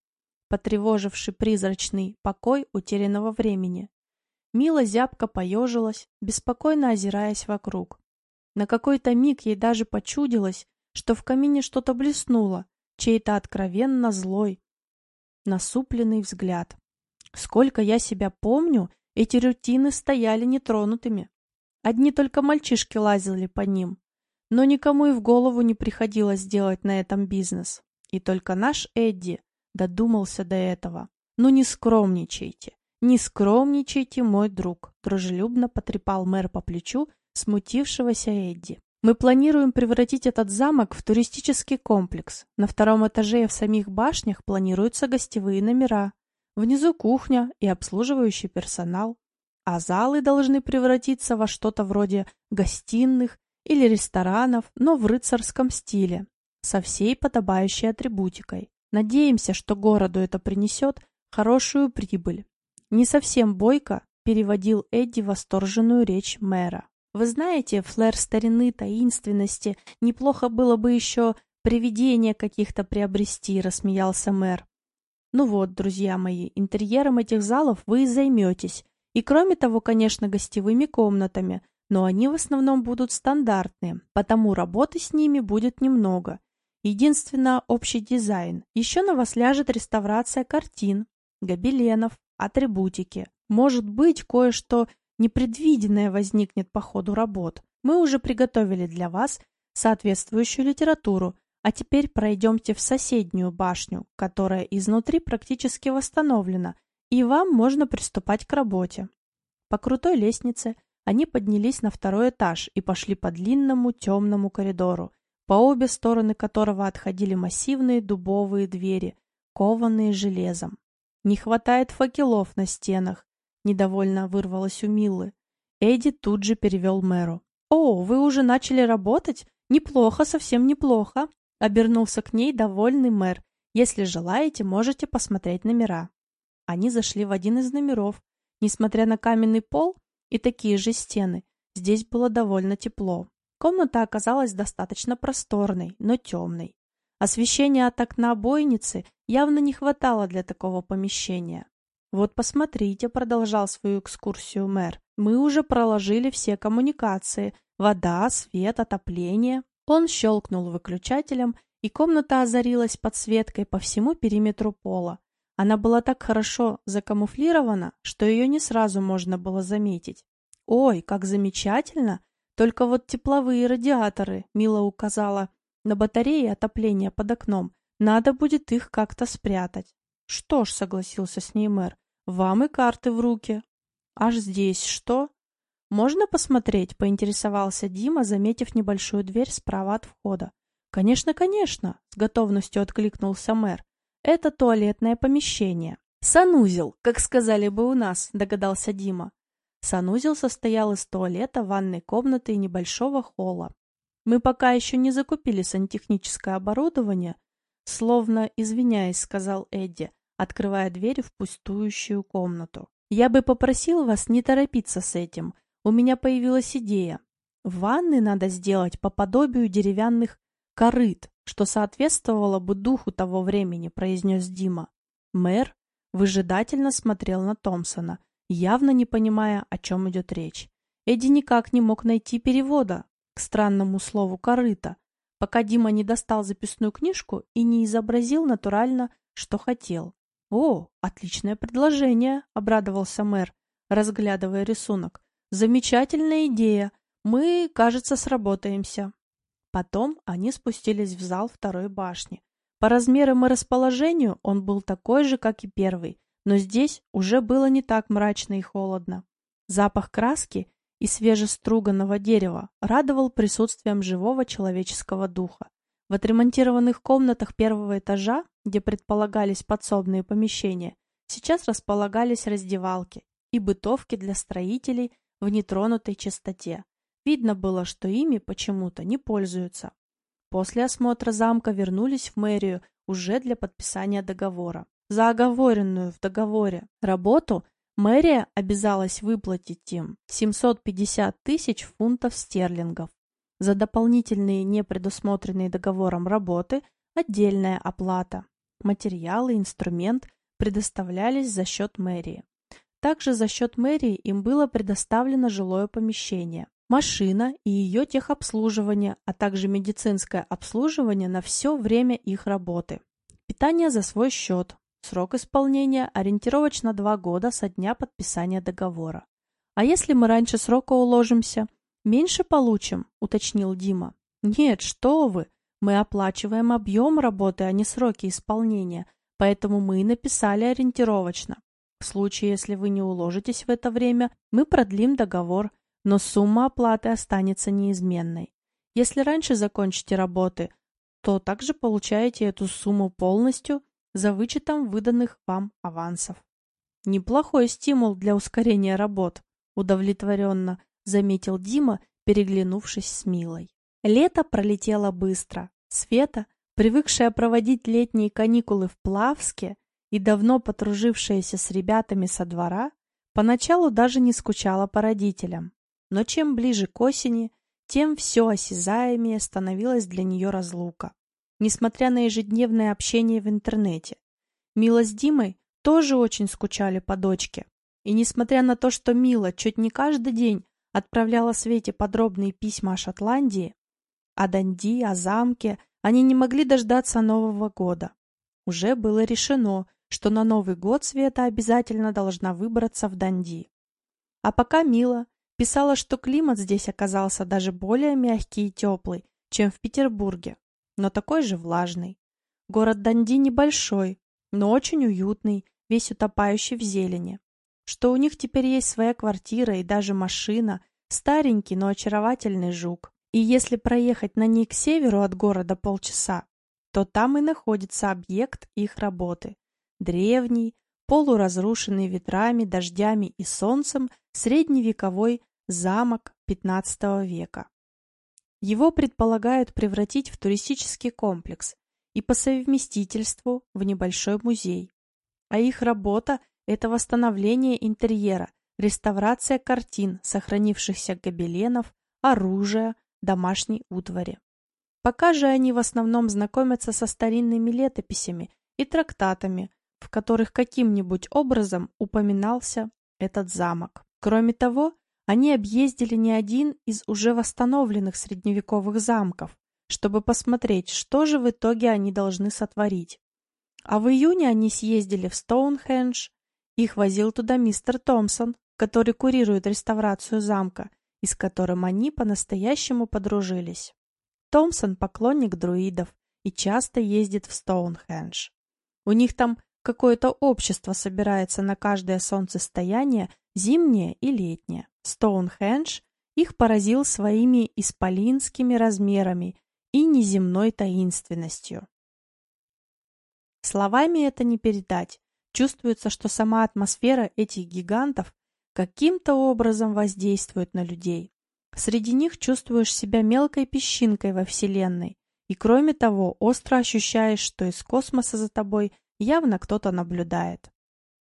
[SPEAKER 1] потревоживший призрачный покой утерянного времени. Мила зябко поежилась, беспокойно озираясь вокруг. На какой-то миг ей даже почудилось, что в камине что-то блеснуло, чей-то откровенно злой, насупленный взгляд. Сколько я себя помню, эти рутины стояли нетронутыми. Одни только мальчишки лазили по ним. Но никому и в голову не приходилось делать на этом бизнес. И только наш Эдди додумался до этого. Ну не скромничайте, не скромничайте, мой друг, дружелюбно потрепал мэр по плечу смутившегося Эдди. Мы планируем превратить этот замок в туристический комплекс. На втором этаже и в самих башнях планируются гостевые номера. Внизу кухня и обслуживающий персонал. А залы должны превратиться во что-то вроде гостиных или ресторанов, но в рыцарском стиле, со всей подобающей атрибутикой. Надеемся, что городу это принесет хорошую прибыль. Не совсем бойко переводил Эдди восторженную речь мэра. Вы знаете, флэр старины, таинственности, неплохо было бы еще привидения каких-то приобрести, рассмеялся мэр. Ну вот, друзья мои, интерьером этих залов вы и займетесь. И кроме того, конечно, гостевыми комнатами, но они в основном будут стандартные, потому работы с ними будет немного. Единственно общий дизайн. Еще на вас ляжет реставрация картин, гобеленов, атрибутики. Может быть, кое-что непредвиденное возникнет по ходу работ. Мы уже приготовили для вас соответствующую литературу, а теперь пройдемте в соседнюю башню, которая изнутри практически восстановлена, и вам можно приступать к работе. По крутой лестнице они поднялись на второй этаж и пошли по длинному темному коридору, по обе стороны которого отходили массивные дубовые двери, кованные железом. Не хватает факелов на стенах, Недовольно вырвалось у Милы. Эдди тут же перевел мэру. «О, вы уже начали работать? Неплохо, совсем неплохо!» Обернулся к ней довольный мэр. «Если желаете, можете посмотреть номера». Они зашли в один из номеров. Несмотря на каменный пол и такие же стены, здесь было довольно тепло. Комната оказалась достаточно просторной, но темной. Освещения от окна бойницы явно не хватало для такого помещения. «Вот посмотрите», — продолжал свою экскурсию мэр, «мы уже проложили все коммуникации. Вода, свет, отопление». Он щелкнул выключателем, и комната озарилась подсветкой по всему периметру пола. Она была так хорошо закамуфлирована, что ее не сразу можно было заметить. «Ой, как замечательно! Только вот тепловые радиаторы», — Мила указала, на батареи отопления под окном. «Надо будет их как-то спрятать». «Что ж», — согласился с ней мэр, вам и карты в руки. Аж здесь что? Можно посмотреть? Поинтересовался Дима, заметив небольшую дверь справа от входа. Конечно, конечно, с готовностью откликнулся мэр. Это туалетное помещение. Санузел, как сказали бы у нас, догадался Дима. Санузел состоял из туалета, ванной комнаты и небольшого холла. Мы пока еще не закупили сантехническое оборудование, словно извиняясь, сказал Эдди открывая дверь в пустующую комнату. «Я бы попросил вас не торопиться с этим. У меня появилась идея. Ванны надо сделать по подобию деревянных корыт, что соответствовало бы духу того времени», — произнес Дима. Мэр выжидательно смотрел на Томпсона, явно не понимая, о чем идет речь. Эдди никак не мог найти перевода к странному слову «корыто», пока Дима не достал записную книжку и не изобразил натурально, что хотел. «О, отличное предложение!» — обрадовался мэр, разглядывая рисунок. «Замечательная идея! Мы, кажется, сработаемся». Потом они спустились в зал второй башни. По размерам и расположению он был такой же, как и первый, но здесь уже было не так мрачно и холодно. Запах краски и свежеструганного дерева радовал присутствием живого человеческого духа. В отремонтированных комнатах первого этажа, где предполагались подсобные помещения, сейчас располагались раздевалки и бытовки для строителей в нетронутой чистоте. Видно было, что ими почему-то не пользуются. После осмотра замка вернулись в мэрию уже для подписания договора. За оговоренную в договоре работу мэрия обязалась выплатить им 750 тысяч фунтов стерлингов. За дополнительные не предусмотренные договором работы отдельная оплата. Материалы, инструмент предоставлялись за счет мэрии. Также за счет мэрии им было предоставлено жилое помещение, машина и ее техобслуживание, а также медицинское обслуживание на все время их работы. Питание за свой счет. Срок исполнения ориентировочно два года со дня подписания договора. А если мы раньше срока уложимся? Меньше получим, уточнил Дима. Нет, что вы, мы оплачиваем объем работы, а не сроки исполнения, поэтому мы и написали ориентировочно. В случае, если вы не уложитесь в это время, мы продлим договор, но сумма оплаты останется неизменной. Если раньше закончите работы, то также получаете эту сумму полностью за вычетом выданных вам авансов. Неплохой стимул для ускорения работ, удовлетворенно заметил Дима, переглянувшись с Милой. Лето пролетело быстро. Света, привыкшая проводить летние каникулы в Плавске, и давно подружившаяся с ребятами со двора, поначалу даже не скучала по родителям. Но чем ближе к осени, тем все осязаемее становилась для нее разлука. Несмотря на ежедневное общение в интернете. Мила с Димой тоже очень скучали по дочке. И несмотря на то, что Мила чуть не каждый день отправляла Свете подробные письма о Шотландии, о Данди, о замке, они не могли дождаться Нового года. Уже было решено, что на Новый год Света обязательно должна выбраться в Данди. А пока Мила писала, что климат здесь оказался даже более мягкий и теплый, чем в Петербурге, но такой же влажный. Город Данди небольшой, но очень уютный, весь утопающий в зелени. Что у них теперь есть своя квартира и даже машина, старенький, но очаровательный жук. И если проехать на ней к северу от города полчаса, то там и находится объект их работы древний, полуразрушенный ветрами, дождями и солнцем средневековой замок XV века. Его предполагают превратить в туристический комплекс и по совместительству в небольшой музей. А их работа – это восстановление интерьера, реставрация картин, сохранившихся гобеленов, оружия, домашней утвари. Пока же они в основном знакомятся со старинными летописями и трактатами, в которых каким-нибудь образом упоминался этот замок. Кроме того, они объездили не один из уже восстановленных средневековых замков, чтобы посмотреть, что же в итоге они должны сотворить. А в июне они съездили в Стоунхендж, их возил туда мистер Томпсон, который курирует реставрацию замка, и с которым они по-настоящему подружились. Томпсон – поклонник друидов и часто ездит в Стоунхендж. У них там Какое-то общество собирается на каждое солнцестояние, зимнее и летнее. Стоунхендж их поразил своими исполинскими размерами и неземной таинственностью. Словами это не передать. Чувствуется, что сама атмосфера этих гигантов каким-то образом воздействует на людей. Среди них чувствуешь себя мелкой песчинкой во Вселенной, и кроме того остро ощущаешь, что из космоса за тобой Явно кто-то наблюдает.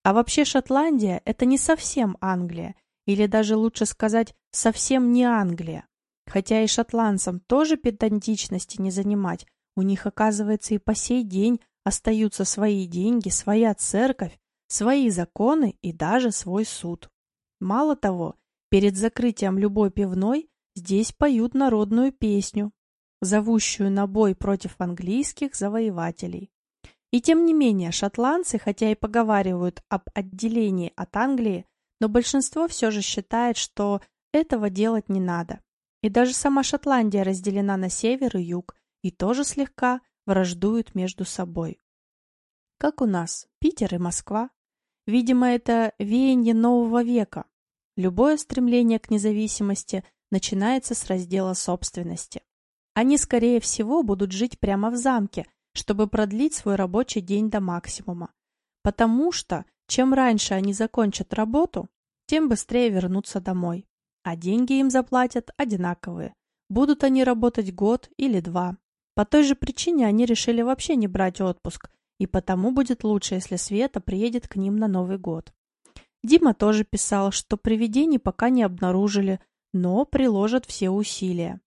[SPEAKER 1] А вообще Шотландия – это не совсем Англия, или даже лучше сказать, совсем не Англия. Хотя и шотландцам тоже педантичности не занимать, у них, оказывается, и по сей день остаются свои деньги, своя церковь, свои законы и даже свой суд. Мало того, перед закрытием любой пивной здесь поют народную песню, зовущую на бой против английских завоевателей. И тем не менее, шотландцы, хотя и поговаривают об отделении от Англии, но большинство все же считает, что этого делать не надо. И даже сама Шотландия разделена на север и юг, и тоже слегка враждуют между собой. Как у нас, Питер и Москва. Видимо, это веяние нового века. Любое стремление к независимости начинается с раздела собственности. Они, скорее всего, будут жить прямо в замке, чтобы продлить свой рабочий день до максимума. Потому что, чем раньше они закончат работу, тем быстрее вернутся домой. А деньги им заплатят одинаковые. Будут они работать год или два. По той же причине они решили вообще не брать отпуск, и потому будет лучше, если Света приедет к ним на Новый год. Дима тоже писал, что привидений пока не обнаружили, но приложат все усилия.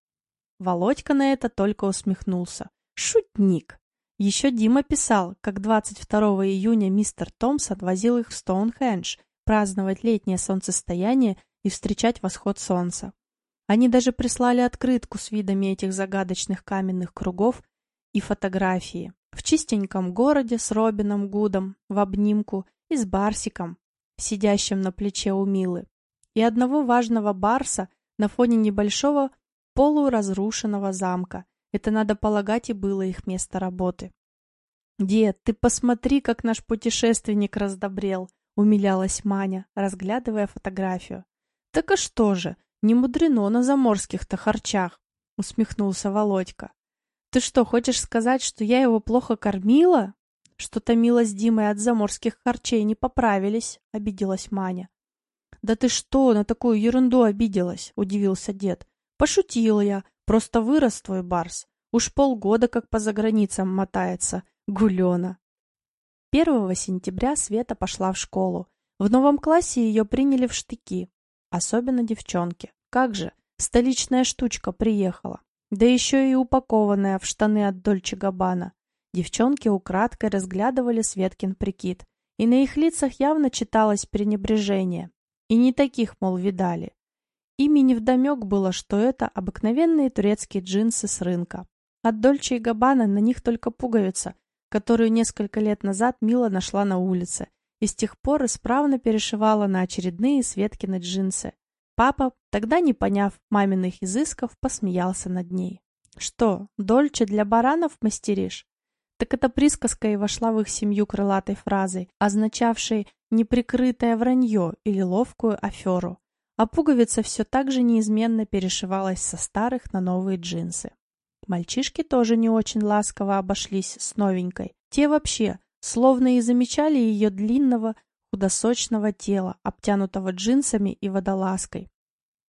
[SPEAKER 1] Володька на это только усмехнулся. Шутник! Еще Дима писал, как 22 июня мистер Томпсон возил их в Стоунхендж праздновать летнее солнцестояние и встречать восход солнца. Они даже прислали открытку с видами этих загадочных каменных кругов и фотографии. В чистеньком городе с Робином Гудом в обнимку и с Барсиком, сидящим на плече у Милы, и одного важного Барса на фоне небольшого полуразрушенного замка. Это, надо полагать, и было их место работы. «Дед, ты посмотри, как наш путешественник раздобрел!» — умилялась Маня, разглядывая фотографию. «Так а что же, не мудрено на заморских-то харчах!» — усмехнулся Володька. «Ты что, хочешь сказать, что я его плохо кормила?» «Что-то Мила с Димой от заморских харчей не поправились», — обиделась Маня. «Да ты что, на такую ерунду обиделась?» — удивился дед. «Пошутил я. Просто вырос твой барс. Уж полгода как по заграницам мотается. Гулена». 1 сентября Света пошла в школу. В новом классе ее приняли в штыки. Особенно девчонки. Как же, столичная штучка приехала. Да еще и упакованная в штаны от Дольче Габбана. Девчонки украдкой разглядывали Светкин прикид, и на их лицах явно читалось пренебрежение. И не таких, мол, видали. Ими невдомек было, что это обыкновенные турецкие джинсы с рынка. От Дольче и Габбана на них только пуговица, которую несколько лет назад Мила нашла на улице, и с тех пор исправно перешивала на очередные Светкины джинсы. Папа, тогда не поняв маминых изысков, посмеялся над ней. «Что, дольче для баранов мастеришь?» Так эта присказка и вошла в их семью крылатой фразой, означавшей неприкрытое вранье или ловкую аферу. А пуговица все так же неизменно перешивалась со старых на новые джинсы. Мальчишки тоже не очень ласково обошлись с новенькой. Те вообще, словно и замечали ее длинного, худосочного тела, обтянутого джинсами и водолазкой,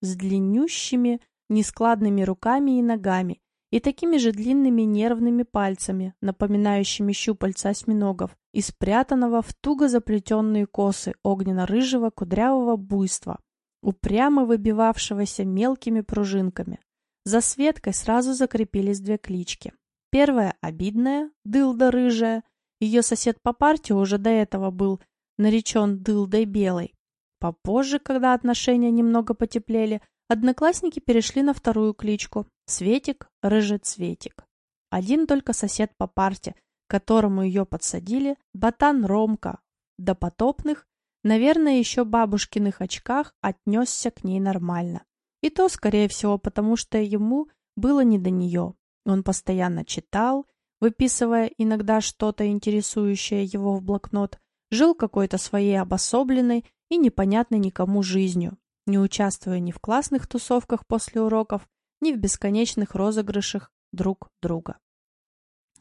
[SPEAKER 1] с длиннющими, нескладными руками и ногами, и такими же длинными нервными пальцами, напоминающими щупальца осьминогов, и спрятанного в туго заплетенные косы огненно-рыжего кудрявого буйства, упрямо выбивавшегося мелкими пружинками. За Светкой сразу закрепились две клички. Первая — обидная, дылда рыжая. Ее сосед по партии уже до этого был наречен Дылдой Белой. Попозже, когда отношения немного потеплели, одноклассники перешли на вторую кличку – Светик, Рыжий Цветик. Один только сосед по парте, которому ее подсадили, ботан Ромка, до потопных, наверное, еще бабушкиных очках отнесся к ней нормально. И то, скорее всего, потому что ему было не до нее. Он постоянно читал, выписывая иногда что-то интересующее его в блокнот, жил какой-то своей обособленной и непонятной никому жизнью, не участвуя ни в классных тусовках после уроков, ни в бесконечных розыгрышах друг друга.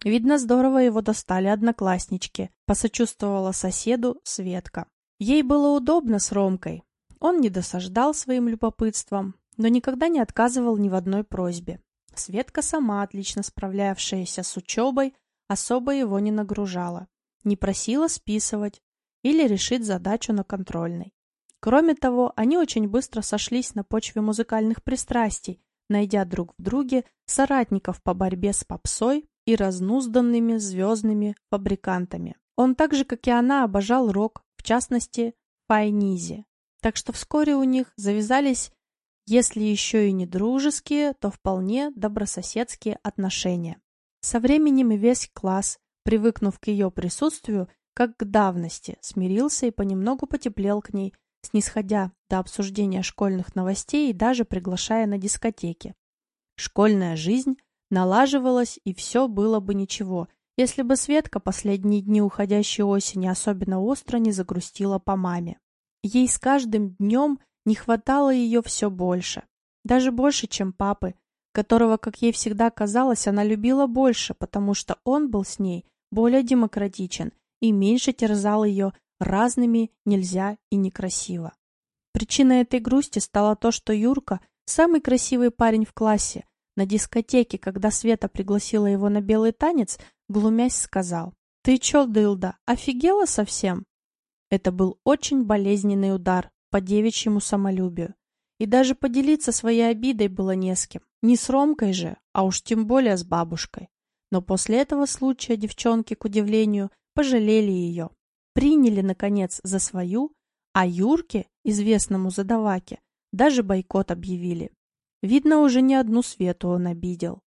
[SPEAKER 1] Видно, здорово его достали однокласснички, посочувствовала соседу Светка. Ей было удобно с Ромкой. Он не досаждал своим любопытством, но никогда не отказывал ни в одной просьбе. Светка сама, отлично справлявшаяся с учебой, особо его не нагружала не просила списывать или решить задачу на контрольной. Кроме того, они очень быстро сошлись на почве музыкальных пристрастий, найдя друг в друге соратников по борьбе с попсой и разнузданными звездными фабрикантами. Он так же, как и она, обожал рок, в частности, Файнизи. Так что вскоре у них завязались, если еще и не дружеские, то вполне добрососедские отношения. Со временем весь класс привыкнув к ее присутствию, как к давности, смирился и понемногу потеплел к ней, снисходя до обсуждения школьных новостей и даже приглашая на дискотеки. Школьная жизнь налаживалась, и все было бы ничего, если бы Светка последние дни уходящей осени особенно остро не загрустила по маме. Ей с каждым днем не хватало ее все больше. Даже больше, чем папы, которого, как ей всегда казалось, она любила больше, потому что он был с ней более демократичен и меньше терзал ее разными нельзя и некрасиво. Причиной этой грусти стало то, что Юрка, самый красивый парень в классе, на дискотеке, когда Света пригласила его на белый танец, глумясь сказал, «Ты чё, дылда, офигела совсем?» Это был очень болезненный удар по девичьему самолюбию. И даже поделиться своей обидой было не с кем. Не с Ромкой же, а уж тем более с бабушкой. Но после этого случая девчонки, к удивлению, пожалели ее. Приняли, наконец, за свою, а Юрке, известному задаваке, даже бойкот объявили. Видно, уже не одну Свету он обидел.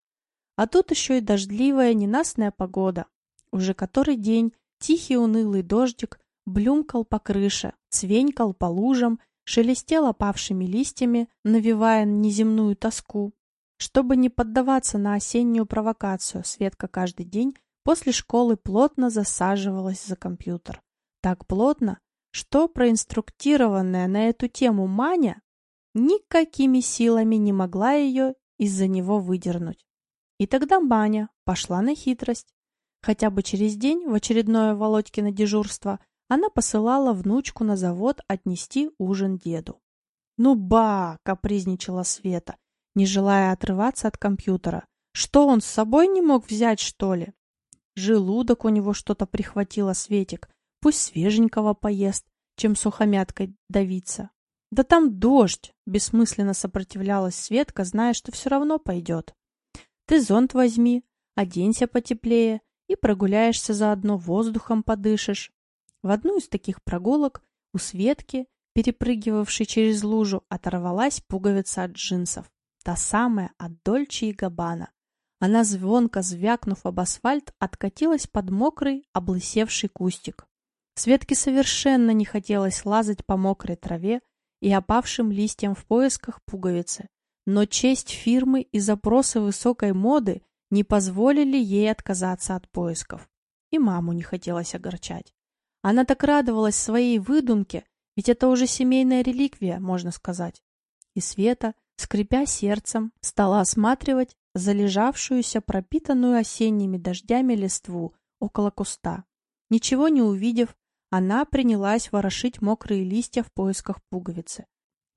[SPEAKER 1] А тут еще и дождливая, ненастная погода. Уже который день тихий унылый дождик блюмкал по крыше, цвенькал по лужам, шелестел опавшими листьями, навевая неземную тоску. Чтобы не поддаваться на осеннюю провокацию, Светка каждый день после школы плотно засаживалась за компьютер. Так плотно, что проинструктированная на эту тему Маня никакими силами не могла ее из-за него выдернуть. И тогда Маня пошла на хитрость. Хотя бы через день в очередное Володькино дежурство она посылала внучку на завод отнести ужин деду. «Ну ба!» — капризничала Света, не желая отрываться от компьютера. «Что, он с собой не мог взять, что ли?» Желудок у него что-то прихватило Светик. Пусть свеженького поест, чем сухомяткой давиться. «Да там дождь!» — бессмысленно сопротивлялась Светка, зная, что все равно пойдет. «Ты зонт возьми, оденься потеплее и прогуляешься заодно, воздухом подышишь. В одну из таких прогулок у Светки, перепрыгивавшей через лужу, оторвалась пуговица от джинсов. Та самая от Дольче и Габбана. Она, звонко звякнув об асфальт, откатилась под мокрый, облысевший кустик. Светке совершенно не хотелось лазать по мокрой траве и опавшим листьям в поисках пуговицы, но честь фирмы и запросы высокой моды не позволили ей отказаться от поисков. И маму не хотелось огорчать. Она так радовалась своей выдумке, ведь это уже семейная реликвия, можно сказать. И Света, скрипя сердцем, стала осматривать залежавшуюся пропитанную осенними дождями листву около куста. Ничего не увидев, она принялась ворошить мокрые листья в поисках пуговицы.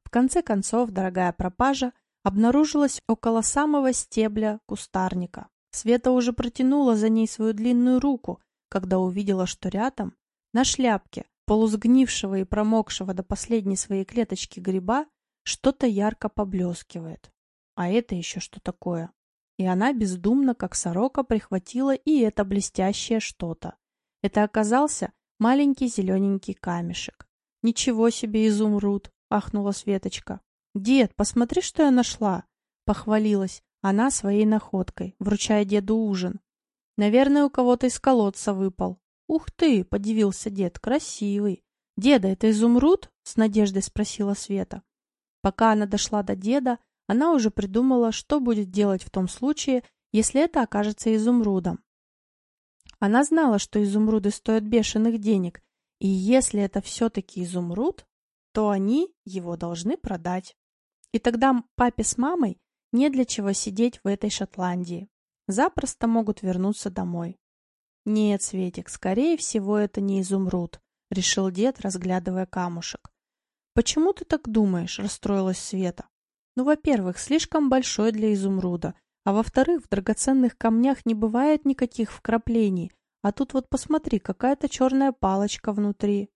[SPEAKER 1] В конце концов, дорогая пропажа обнаружилась около самого стебля кустарника. Света уже протянула за ней свою длинную руку, когда увидела, что рядом на шляпке полусгнившего и промокшего до последней своей клеточки гриба что-то ярко поблескивает. А это еще что такое? И она бездумно, как сорока, прихватила и это блестящее что-то. Это оказался маленький зелененький камешек. «Ничего себе изумруд!» — ахнула Светочка. «Дед, посмотри, что я нашла!» — похвалилась она своей находкой, вручая деду ужин. «Наверное, у кого-то из колодца выпал. «Ух ты!» — подивился дед. «Красивый!» «Деда, это изумруд?» — с надеждой спросила Света. Пока она дошла до деда, она уже придумала, что будет делать в том случае, если это окажется изумрудом. Она знала, что изумруды стоят бешеных денег, и если это все-таки изумруд, то они его должны продать. И тогда папе с мамой не для чего сидеть в этой Шотландии. Запросто могут вернуться домой. «Нет, Светик, скорее всего, это не изумруд», — решил дед, разглядывая камушек. «Почему ты так думаешь?» — расстроилась Света. «Ну, во-первых, слишком большой для изумруда, а во-вторых, в драгоценных камнях не бывает никаких вкраплений, а тут вот посмотри, какая-то черная палочка внутри.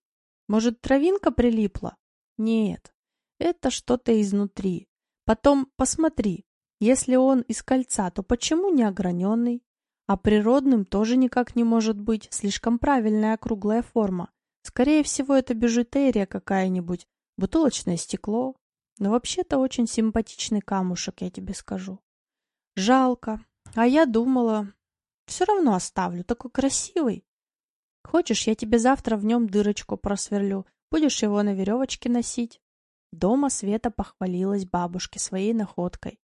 [SPEAKER 1] Может, травинка прилипла? Нет, это что-то изнутри. Потом посмотри, если он из кольца, то почему не ограненный? А природным тоже никак не может быть, слишком правильная круглая форма. Скорее всего, это бижутерия какая-нибудь, бутылочное стекло. Но вообще-то очень симпатичный камушек, я тебе скажу. Жалко. А я думала... Все равно оставлю, такой красивый. Хочешь, я тебе завтра в нем дырочку просверлю, будешь его на веревочке носить. Дома Света похвалилась бабушке своей находкой.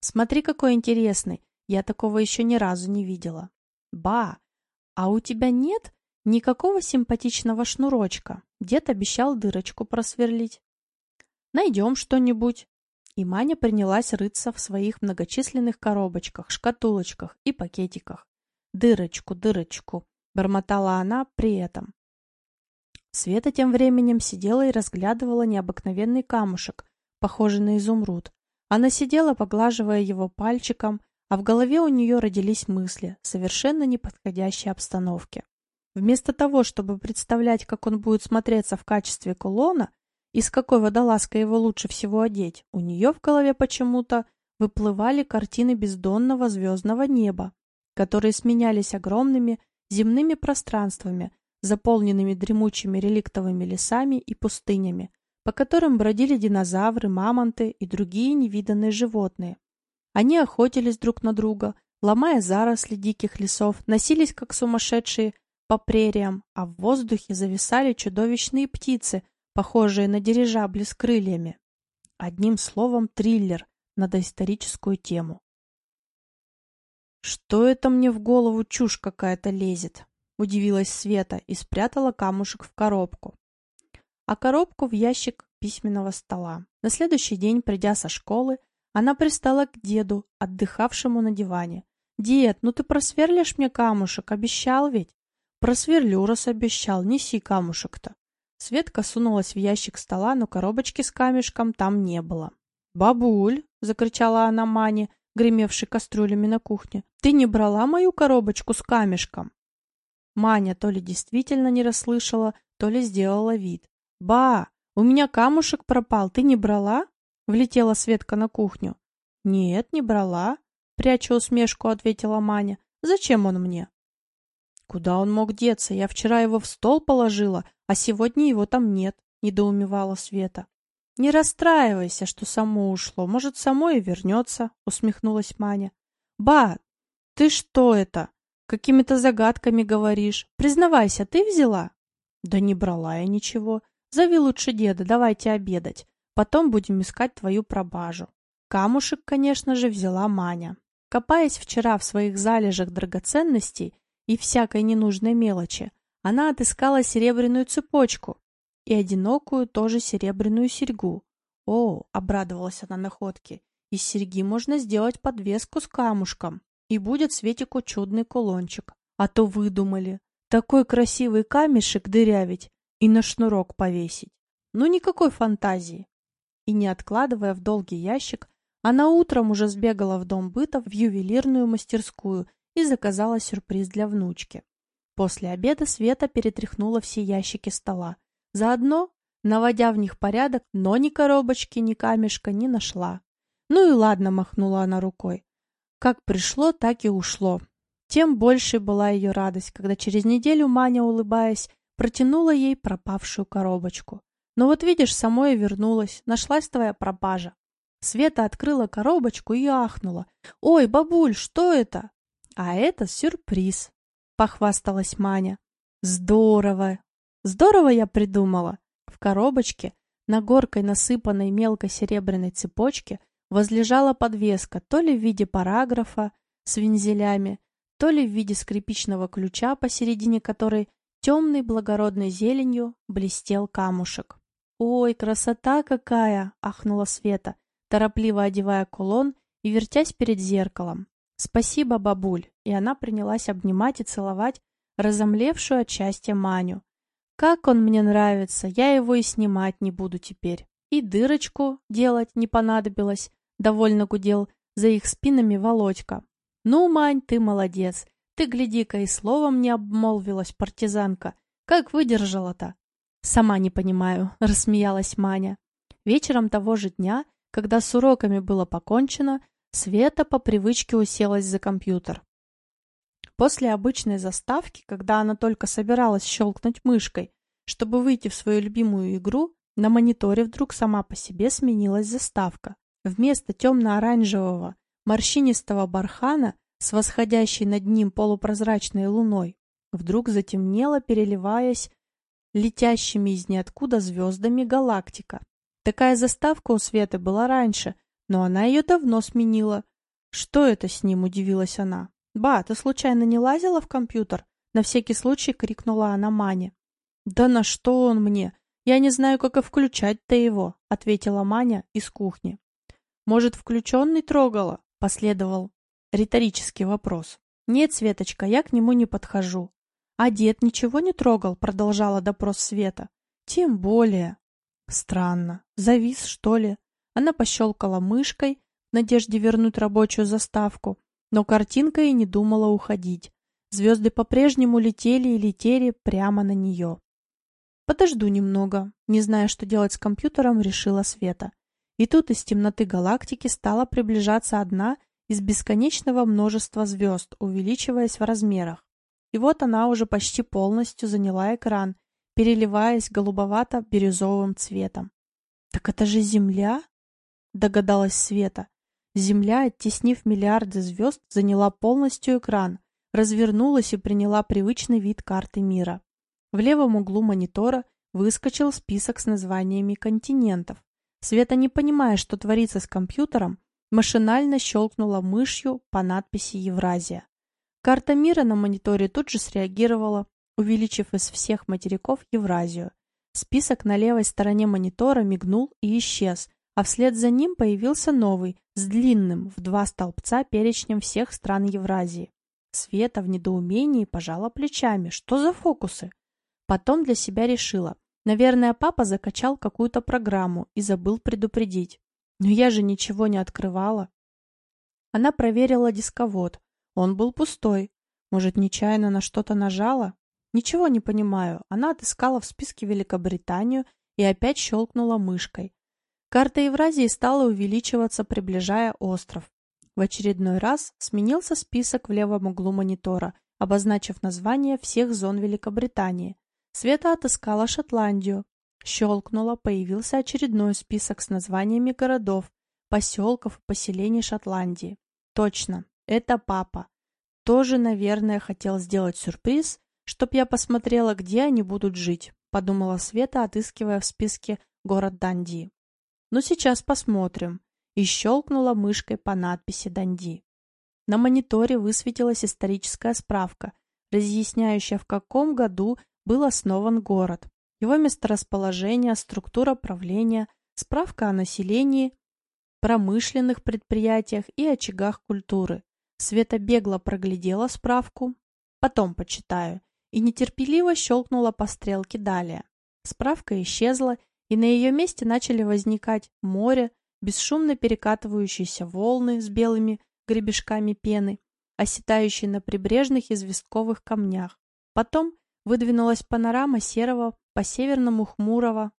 [SPEAKER 1] Смотри, какой интересный. Я такого еще ни разу не видела. Ба, а у тебя нет никакого симпатичного шнурочка? Дед обещал дырочку просверлить. Найдем что-нибудь. И Маня принялась рыться в своих многочисленных коробочках, шкатулочках и пакетиках. «Дырочку, дырочку», — бормотала она при этом. Света тем временем сидела и разглядывала необыкновенный камушек, похожий на изумруд. Она сидела, поглаживая его пальчиком, а в голове у нее родились мысли, совершенно неподходящие обстановке. Вместо того, чтобы представлять, как он будет смотреться в качестве кулона, и с какой водолазкой его лучше всего одеть, у нее в голове почему-то выплывали картины бездонного звездного неба, которые сменялись огромными земными пространствами, заполненными дремучими реликтовыми лесами и пустынями, по которым бродили динозавры, мамонты и другие невиданные животные. Они охотились друг на друга, ломая заросли диких лесов, носились как сумасшедшие по прериям, а в воздухе зависали чудовищные птицы, похожие на дирижабли с крыльями. Одним словом, триллер на доисторическую тему. «Что это мне в голову чушь какая-то лезет?» — удивилась Света и спрятала камушек в коробку. А коробку в ящик письменного стола. На следующий день, придя со школы, она пристала к деду, отдыхавшему на диване. «Дед, ну ты просверлишь мне камушек, обещал ведь?» «Просверлю, раз обещал, неси камушек-то». Светка сунулась в ящик стола, но коробочки с камешком там не было. «Бабуль!» — закричала она Мане, гремевшей кастрюлями на кухне. «Ты не брала мою коробочку с камешком?» Маня то ли действительно не расслышала, то ли сделала вид. «Ба, у меня камушек пропал, ты не брала?» Влетела Светка на кухню. «Нет, не брала», — пряча усмешку, ответила Маня. «Зачем он мне?» «Куда он мог деться? Я вчера его в стол положила, а сегодня его там нет», — недоумевала Света. «Не расстраивайся, что само ушло. Может, само и вернется», — усмехнулась Маня. «Ба, ты что это? Какими-то загадками говоришь. Признавайся, ты взяла?» «Да не брала я ничего. Зови лучше деда, давайте обедать. Потом будем искать твою пропажу». Камушек, конечно же, взяла Маня. Копаясь вчера в своих залежах драгоценностей и всякой ненужной мелочи, она отыскала серебряную цепочку и одинокую тоже серебряную серьгу. О, обрадовалась она находке. Из серьги можно сделать подвеску с камушком, и будет Светику чудный кулончик. А то выдумали. Такой красивый камешек дырявить и на шнурок повесить. Ну, никакой фантазии. И не откладывая в долгий ящик, она утром уже сбегала в дом быта в ювелирную мастерскую и заказала сюрприз для внучки. После обеда Света перетряхнула все ящики стола. Заодно, наводя в них порядок, но ни коробочки, ни камешка не нашла. Ну и ладно, махнула она рукой. Как пришло, так и ушло. Тем больше была ее радость, когда через неделю Маня, улыбаясь, протянула ей пропавшую коробочку. «Ну вот видишь, самой и вернулась. Нашлась твоя пропажа». Света открыла коробочку и ахнула. «Ой, бабуль, что это?» «А это сюрприз», — похвасталась Маня. «Здорово! Здорово я придумала!» В коробочке, на горкой насыпанной мелкой серебряной цепочке, возлежала подвеска то ли в виде параграфа с вензелями, то ли в виде скрипичного ключа, посередине которой темной благородной зеленью блестел камушек. «Ой, красота какая!» — ахнула Света, торопливо одевая кулон и вертясь перед зеркалом. «Спасибо, бабуль!» И она принялась обнимать и целовать разомлевшую от счастья Маню. «Как он мне нравится! Я его и снимать не буду теперь!» И дырочку делать не понадобилось, довольно гудел за их спинами Володька. «Ну, Мань, ты молодец! Ты, гляди-ка, и словом не обмолвилась партизанка. Как выдержала-то?» «Сама не понимаю», — рассмеялась Маня. Вечером того же дня, когда с уроками было покончено, Света по привычке уселась за компьютер. После обычной заставки, когда она только собиралась щелкнуть мышкой, чтобы выйти в свою любимую игру, на мониторе вдруг сама по себе сменилась заставка. Вместо темно-оранжевого, морщинистого бархана с восходящей над ним полупрозрачной луной вдруг затемнела, переливаясь летящими из ниоткуда звездами галактика. Такая заставка у Светы была раньше, но она ее давно сменила. «Что это с ним?» – удивилась она. «Ба, ты случайно не лазила в компьютер?» На всякий случай крикнула она Мане. «Да на что он мне? «Я не знаю, как и включать-то его», — ответила Маня из кухни. «Может, включенный трогала?» — последовал риторический вопрос. «Нет, Светочка, я к нему не подхожу». «А дед ничего не трогал?» — продолжала допрос Света. «Тем более». «Странно. Завис, что ли?» Она пощелкала мышкой в надежде вернуть рабочую заставку, но картинка и не думала уходить. Звезды по-прежнему летели и летели прямо на нее. «Подожду немного», — не зная, что делать с компьютером, решила Света. И тут из темноты галактики стала приближаться одна из бесконечного множества звезд, увеличиваясь в размерах. И вот она уже почти полностью заняла экран, переливаясь голубовато-бирюзовым цветом. «Так это же Земля?» — догадалась Света. Земля, оттеснив миллиарды звезд, заняла полностью экран, развернулась и приняла привычный вид карты мира. В левом углу монитора выскочил список с названиями континентов. Света, не понимая, что творится с компьютером, машинально щелкнула мышью по надписи «Евразия». Карта мира на мониторе тут же среагировала, увеличив из всех материков Евразию. Список на левой стороне монитора мигнул и исчез, а вслед за ним появился новый, с длинным, в два столбца перечнем всех стран Евразии. Света в недоумении пожала плечами. Что за фокусы? Потом для себя решила. Наверное, папа закачал какую-то программу и забыл предупредить. Но я же ничего не открывала. Она проверила дисковод. Он был пустой. Может, нечаянно на что-то нажала? Ничего не понимаю. Она отыскала в списке Великобританию и опять щелкнула мышкой. Карта Евразии стала увеличиваться, приближая остров. В очередной раз сменился список в левом углу монитора, обозначив название всех зон Великобритании. Света отыскала Шотландию. Щелкнула, появился очередной список с названиями городов, поселков и поселений Шотландии. Точно, это папа. Тоже, наверное, хотел сделать сюрприз, чтоб я посмотрела, где они будут жить, подумала Света, отыскивая в списке город Данди. Но сейчас посмотрим. И щелкнула мышкой по надписи Данди. На мониторе высветилась историческая справка, разъясняющая, в каком году был основан город, его месторасположение, структура правления, справка о населении, промышленных предприятиях и очагах культуры. Света бегло проглядела справку, потом почитаю, и нетерпеливо щелкнула по стрелке далее. Справка исчезла, и на ее месте начали возникать море, бесшумно перекатывающиеся волны с белыми гребешками пены, оседающие на прибрежных известковых камнях. Потом выдвинулась панорама серого по-северному хмурого,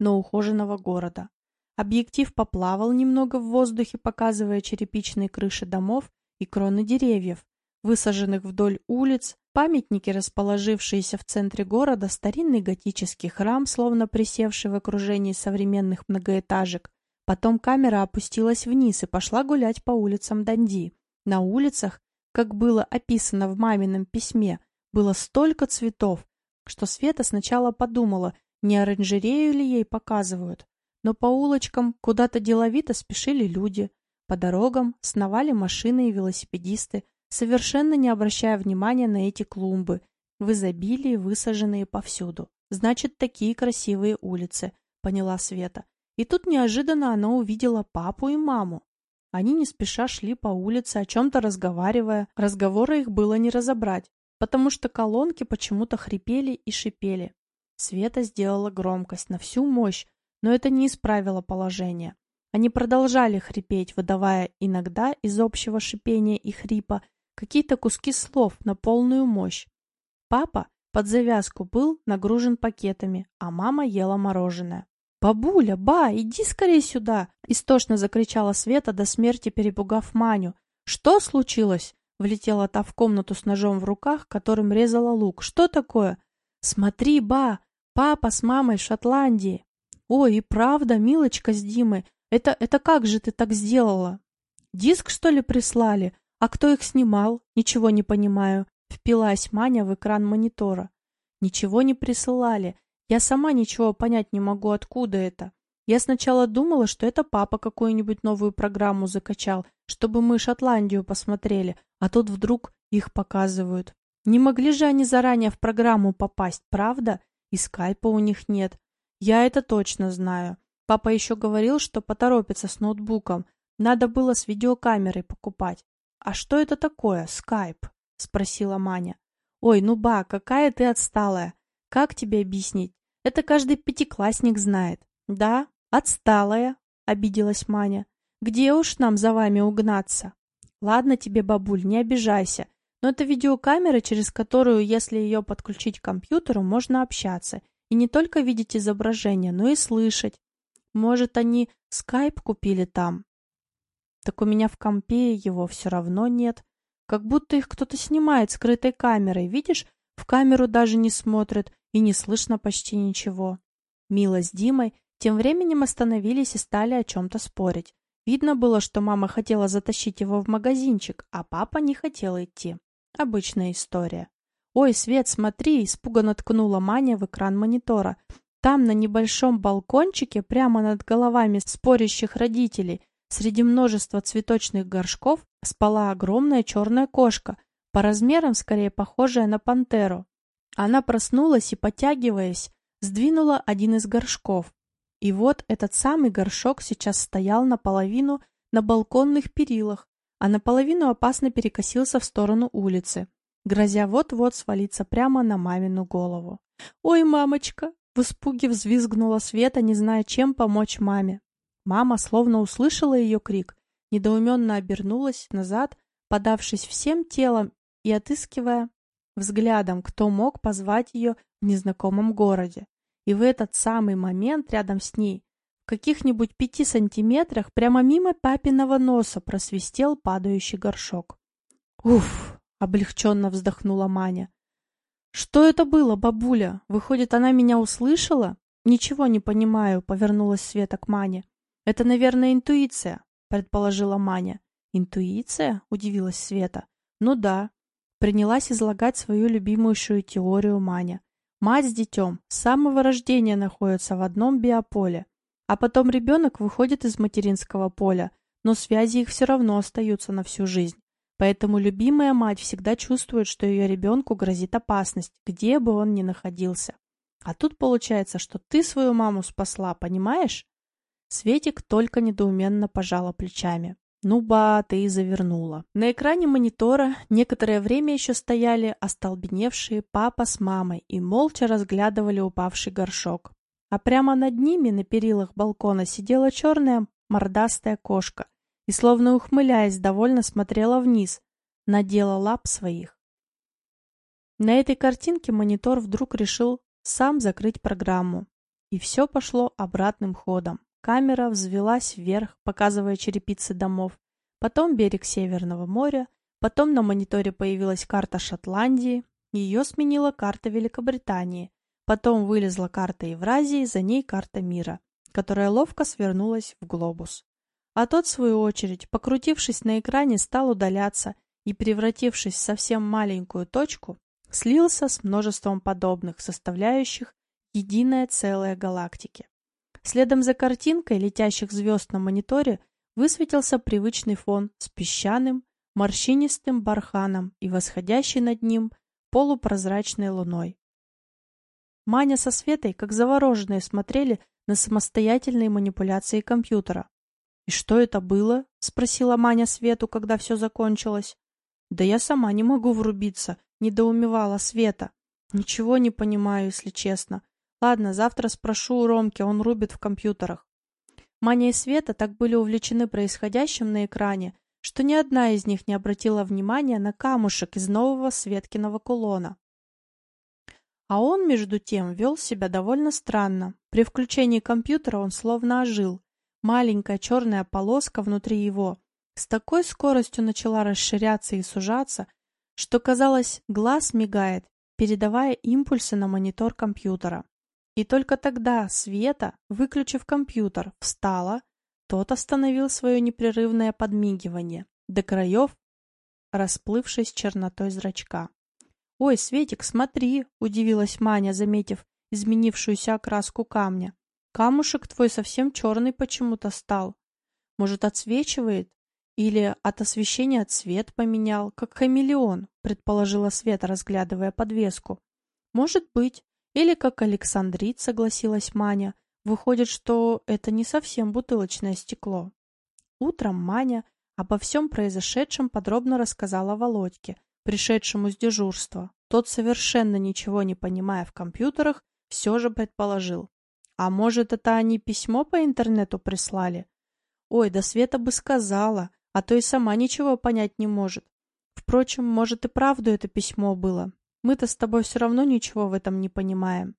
[SPEAKER 1] но ухоженного города. Объектив поплавал немного в воздухе, показывая черепичные крыши домов и кроны деревьев, высаженных вдоль улиц, Памятники, расположившиеся в центре города, старинный готический храм, словно присевший в окружении современных многоэтажек. Потом камера опустилась вниз и пошла гулять по улицам Данди. На улицах, как было описано в мамином письме, было столько цветов, что Света сначала подумала, не оранжерею ли ей показывают. Но по улочкам куда-то деловито спешили люди, по дорогам сновали машины и велосипедисты, совершенно не обращая внимания на эти клумбы, в изобилии высаженные повсюду. Значит, такие красивые улицы, поняла Света. И тут неожиданно она увидела папу и маму. Они не спеша шли по улице, о чем-то разговаривая. Разговора их было не разобрать, потому что колонки почему-то хрипели и шипели. Света сделала громкость на всю мощь, но это не исправило положение. Они продолжали хрипеть, выдавая иногда из общего шипения и хрипа какие-то куски слов на полную мощь. Папа под завязку был нагружен пакетами, а мама ела мороженое. «Бабуля, ба, иди скорее сюда!» — истошно закричала Света до смерти, перепугав Маню. «Что случилось?» — влетела та в комнату с ножом в руках, которым резала лук. «Что такое?» «Смотри, ба, папа с мамой в Шотландии!» «Ой, и правда, милочка с Димой, это, это как же ты так сделала?» «Диск, что ли, прислали?» «А кто их снимал? Ничего не понимаю», — впилась Маня в экран монитора. «Ничего не присылали. Я сама ничего понять не могу, откуда это. Я сначала думала, что это папа какую-нибудь новую программу закачал, чтобы мы Шотландию посмотрели, а тут вдруг их показывают. Не могли же они заранее в программу попасть, правда? И скайпа у них нет. Я это точно знаю. Папа еще говорил, что поторопится с ноутбуком. Надо было с видеокамерой покупать. А что это такое, скайп? Спросила Маня. Ой, ну ба, какая ты отсталая. Как тебе объяснить? Это каждый пятиклассник знает. Да, отсталая, обиделась Маня. Где уж нам за вами угнаться? Ладно тебе, бабуль, не обижайся. Но это видеокамера, через которую, если ее подключить к компьютеру, можно общаться. И не только видеть изображение, но и слышать. Может, они скайп купили там? Так у меня в компе его все равно нет. Как будто их кто-то снимает скрытой камерой. Видишь, в камеру даже не смотрят, и не слышно почти ничего. Мила с Димой тем временем остановились и стали о чем-то спорить. Видно было, что мама хотела затащить его в магазинчик, а папа не хотел идти. Обычная история. «Ой, Свет, смотри!» – испуганно ткнула Маня в экран монитора. Там, на небольшом балкончике, прямо над головами спорящих родителей, среди множества цветочных горшков, спала огромная черная кошка, по размерам скорее похожая на пантеру. Она проснулась и, потягиваясь, сдвинула один из горшков. И вот этот самый горшок сейчас стоял наполовину на балконных перилах, а наполовину опасно перекосился в сторону улицы, грозя вот-вот свалиться прямо на мамину голову. «Ой, мамочка!» — в испуге взвизгнула Света, не зная, чем помочь маме. Мама словно услышала ее крик, недоуменно обернулась назад, подавшись всем телом и отыскивая взглядом, кто мог позвать ее в незнакомом городе. И в этот самый момент рядом с ней каких-нибудь пяти сантиметрах прямо мимо папиного носа просвистел падающий горшок. «Уф!» — облегченно вздохнула Маня. «Что это было, бабуля? Выходит, она меня услышала?» «Ничего не понимаю», — повернулась Света к Мане. «Это, наверное, интуиция», — предположила Маня. «Интуиция?» — удивилась Света. «Ну да». Принялась излагать свою любимейшую теорию Маня. Мать с детем с самого рождения находятся в одном биополе. А потом ребенок выходит из материнского поля, но связи их все равно остаются на всю жизнь. Поэтому любимая мать всегда чувствует, что ее ребенку грозит опасность, где бы он ни находился. А тут получается, что ты свою маму спасла, понимаешь? Светик только недоуменно пожала плечами. Ну ба, ты и завернула. На экране монитора некоторое время еще стояли остолбеневшие папа с мамой и молча разглядывали упавший горшок а прямо над ними на перилах балкона сидела черная мордастая кошка и, словно ухмыляясь, довольно смотрела вниз, на дело лап своих. На этой картинке монитор вдруг решил сам закрыть программу. И все пошло обратным ходом. Камера взвелась вверх, показывая черепицы домов, потом берег Северного моря, потом на мониторе появилась карта Шотландии, ее сменила карта Великобритании, Потом вылезла карта Евразии, за ней карта мира, которая ловко свернулась в глобус. А тот, в свою очередь, покрутившись на экране, стал удаляться и, превратившись в совсем маленькую точку, слился с множеством подобных, составляющих единое целое галактики. Следом за картинкой летящих звезд на мониторе высветился привычный фон с песчаным, морщинистым барханом и восходящей над ним полупрозрачной луной. Маня со Светой, как завороженные, смотрели на самостоятельные манипуляции компьютера. «И что это было?» — спросила Маня Свету, когда все закончилось. «Да я сама не могу врубиться», — недоумевала Света. «Ничего не понимаю, если честно. Ладно, завтра спрошу у Ромки, он рубит в компьютерах». Маня и Света так были увлечены происходящим на экране, что ни одна из них не обратила внимания на камушек из нового Светкиного кулона. А он, между тем, вел себя довольно странно. При включении компьютера он словно ожил. Маленькая черная полоска внутри его с такой скоростью начала расширяться и сужаться, что, казалось, глаз мигает, передавая импульсы на монитор компьютера. И только тогда Света, выключив компьютер, встала, тот остановил свое непрерывное подмигивание, до краев расплывшись чернотой зрачка. «Ой, Светик, смотри!» — удивилась Маня, заметив изменившуюся окраску камня. «Камушек твой совсем черный почему-то стал. Может, отсвечивает? Или от освещения цвет поменял, как хамелеон?» — предположила Света, разглядывая подвеску. «Может быть. Или как Александрит, согласилась Маня. Выходит, что это не совсем бутылочное стекло. Утром Маня обо всем произошедшем подробно рассказала Володьке, пришедшему с дежурства. Тот, совершенно ничего не понимая в компьютерах, все же предположил. А может, это они письмо по интернету прислали? Ой, да Света бы сказала, а то и сама ничего понять не может. Впрочем, может и правду это письмо было. Мы-то с тобой все равно ничего в этом не понимаем.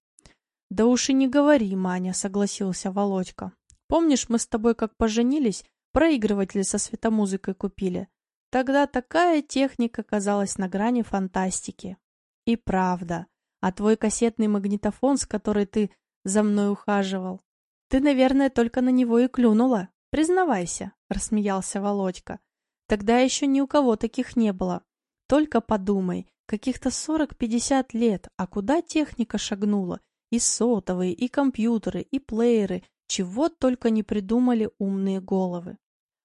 [SPEAKER 1] Да уж и не говори, Маня, согласился Володька. Помнишь, мы с тобой как поженились, проигрыватели со светомузыкой купили? Тогда такая техника казалась на грани фантастики. И правда. А твой кассетный магнитофон, с которой ты за мной ухаживал, ты, наверное, только на него и клюнула. Признавайся, рассмеялся Володька. Тогда еще ни у кого таких не было. Только подумай, каких-то сорок-пятьдесят лет, а куда техника шагнула? И сотовые, и компьютеры, и плееры, чего только не придумали умные головы.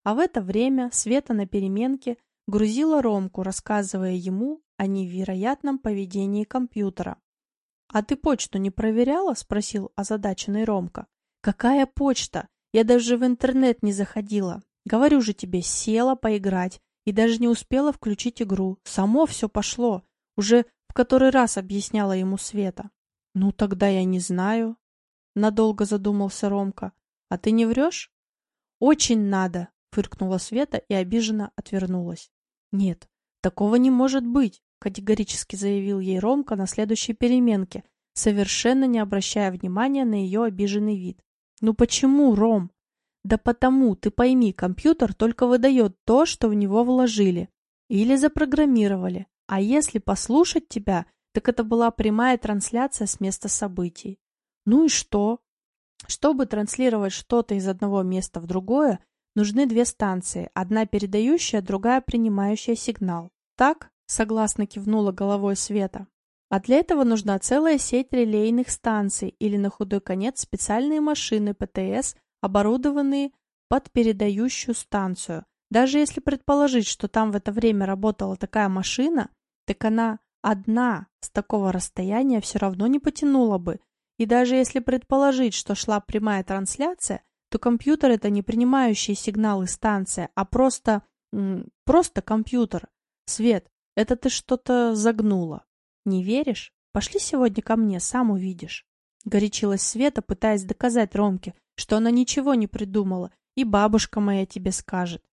[SPEAKER 1] А в это время Света на переменке грузила Ромку, рассказывая ему о невероятном поведении компьютера. «А ты почту не проверяла?» — спросил озадаченный Ромка. «Какая почта? Я даже в интернет не заходила. Говорю же тебе, села поиграть и даже не успела включить игру. Само все пошло. Уже в который раз объясняла ему Света. Ну, тогда я не знаю. Надолго задумался Ромка. А ты не врешь? Очень надо, фыркнула Света и обиженно отвернулась. Нет, такого не может быть, категорически заявил ей Ромка на следующей переменке, совершенно не обращая внимания на ее обиженный вид. Ну почему, Ром? Да потому, ты пойми, компьютер только выдает то, что в него вложили. Или запрограммировали. А если послушать тебя, так это была прямая трансляция с места событий. Ну и что? Чтобы транслировать что-то из одного места в другое, нужны две станции, одна передающая, другая принимающая сигнал. Так, согласно кивнула головой Света. А для этого нужна целая сеть релейных станций или на худой конец специальные машины ПТС оборудованные под передающую станцию. Даже если предположить, что там в это время работала такая машина, так она одна с такого расстояния все равно не потянула бы. И даже если предположить, что шла прямая трансляция, то компьютер это не принимающие сигналы станция, а просто... просто компьютер. Свет, это ты что-то загнула. Не веришь? Пошли сегодня ко мне, сам увидишь. Горячилась Света, пытаясь доказать Ромке, что она ничего не придумала, и бабушка моя тебе скажет.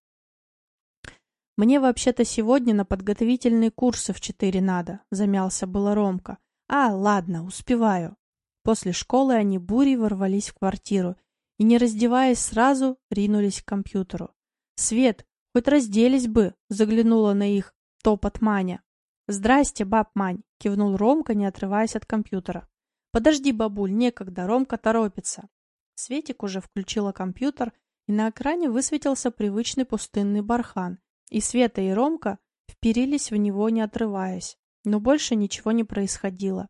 [SPEAKER 1] Мне вообще-то сегодня на подготовительные курсы в четыре надо, замялся было Ромка. А, ладно, успеваю. После школы они бурей ворвались в квартиру и, не раздеваясь сразу, ринулись к компьютеру. «Свет, хоть разделись бы!» — заглянула на их топот Маня. «Здрасте, баб Мань!» — кивнул Ромка, не отрываясь от компьютера. «Подожди, бабуль, некогда, Ромка торопится». Светик уже включила компьютер, и на экране высветился привычный пустынный бархан, и Света и Ромка вперились в него, не отрываясь. Но больше ничего не происходило.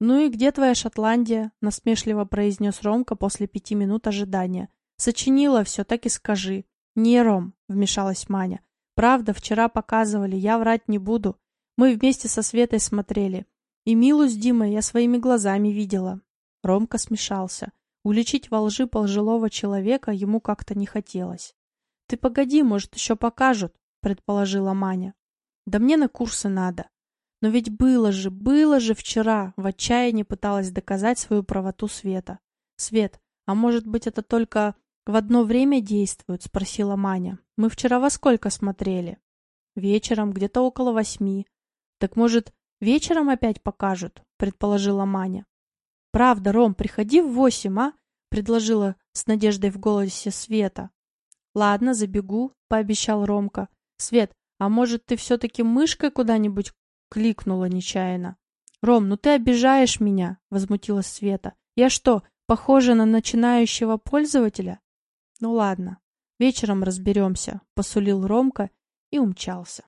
[SPEAKER 1] «Ну и где твоя Шотландия?» — насмешливо произнес Ромка после пяти минут ожидания. «Сочинила все, так и скажи». «Не, Ром», — вмешалась Маня. «Правда, вчера показывали, я врать не буду. Мы вместе со Светой смотрели. И Милу с Димой я своими глазами видела». Ромка смешался. Уличить во лжи пожилого человека ему как-то не хотелось. «Ты погоди, может, еще покажут», — предположила Маня. «Да мне на курсы надо». «Но ведь было же, было же вчера!» В отчаянии пыталась доказать свою правоту Света. «Свет, а может быть, это только в одно время действует?» — спросила Маня. «Мы вчера во сколько смотрели?» «Вечером, где-то около восьми». «Так, может, вечером опять покажут?» — предположила Маня. «Правда, Ром, приходи в восемь, а?» — предложила с надеждой в голосе Света. «Ладно, забегу», — пообещал Ромка. «Свет, а может, ты все-таки мышкой куда-нибудь кликнула нечаянно?» «Ром, ну ты обижаешь меня», — возмутилась Света. «Я что, похожа на начинающего пользователя?» «Ну ладно, вечером разберемся», — посулил Ромка и умчался.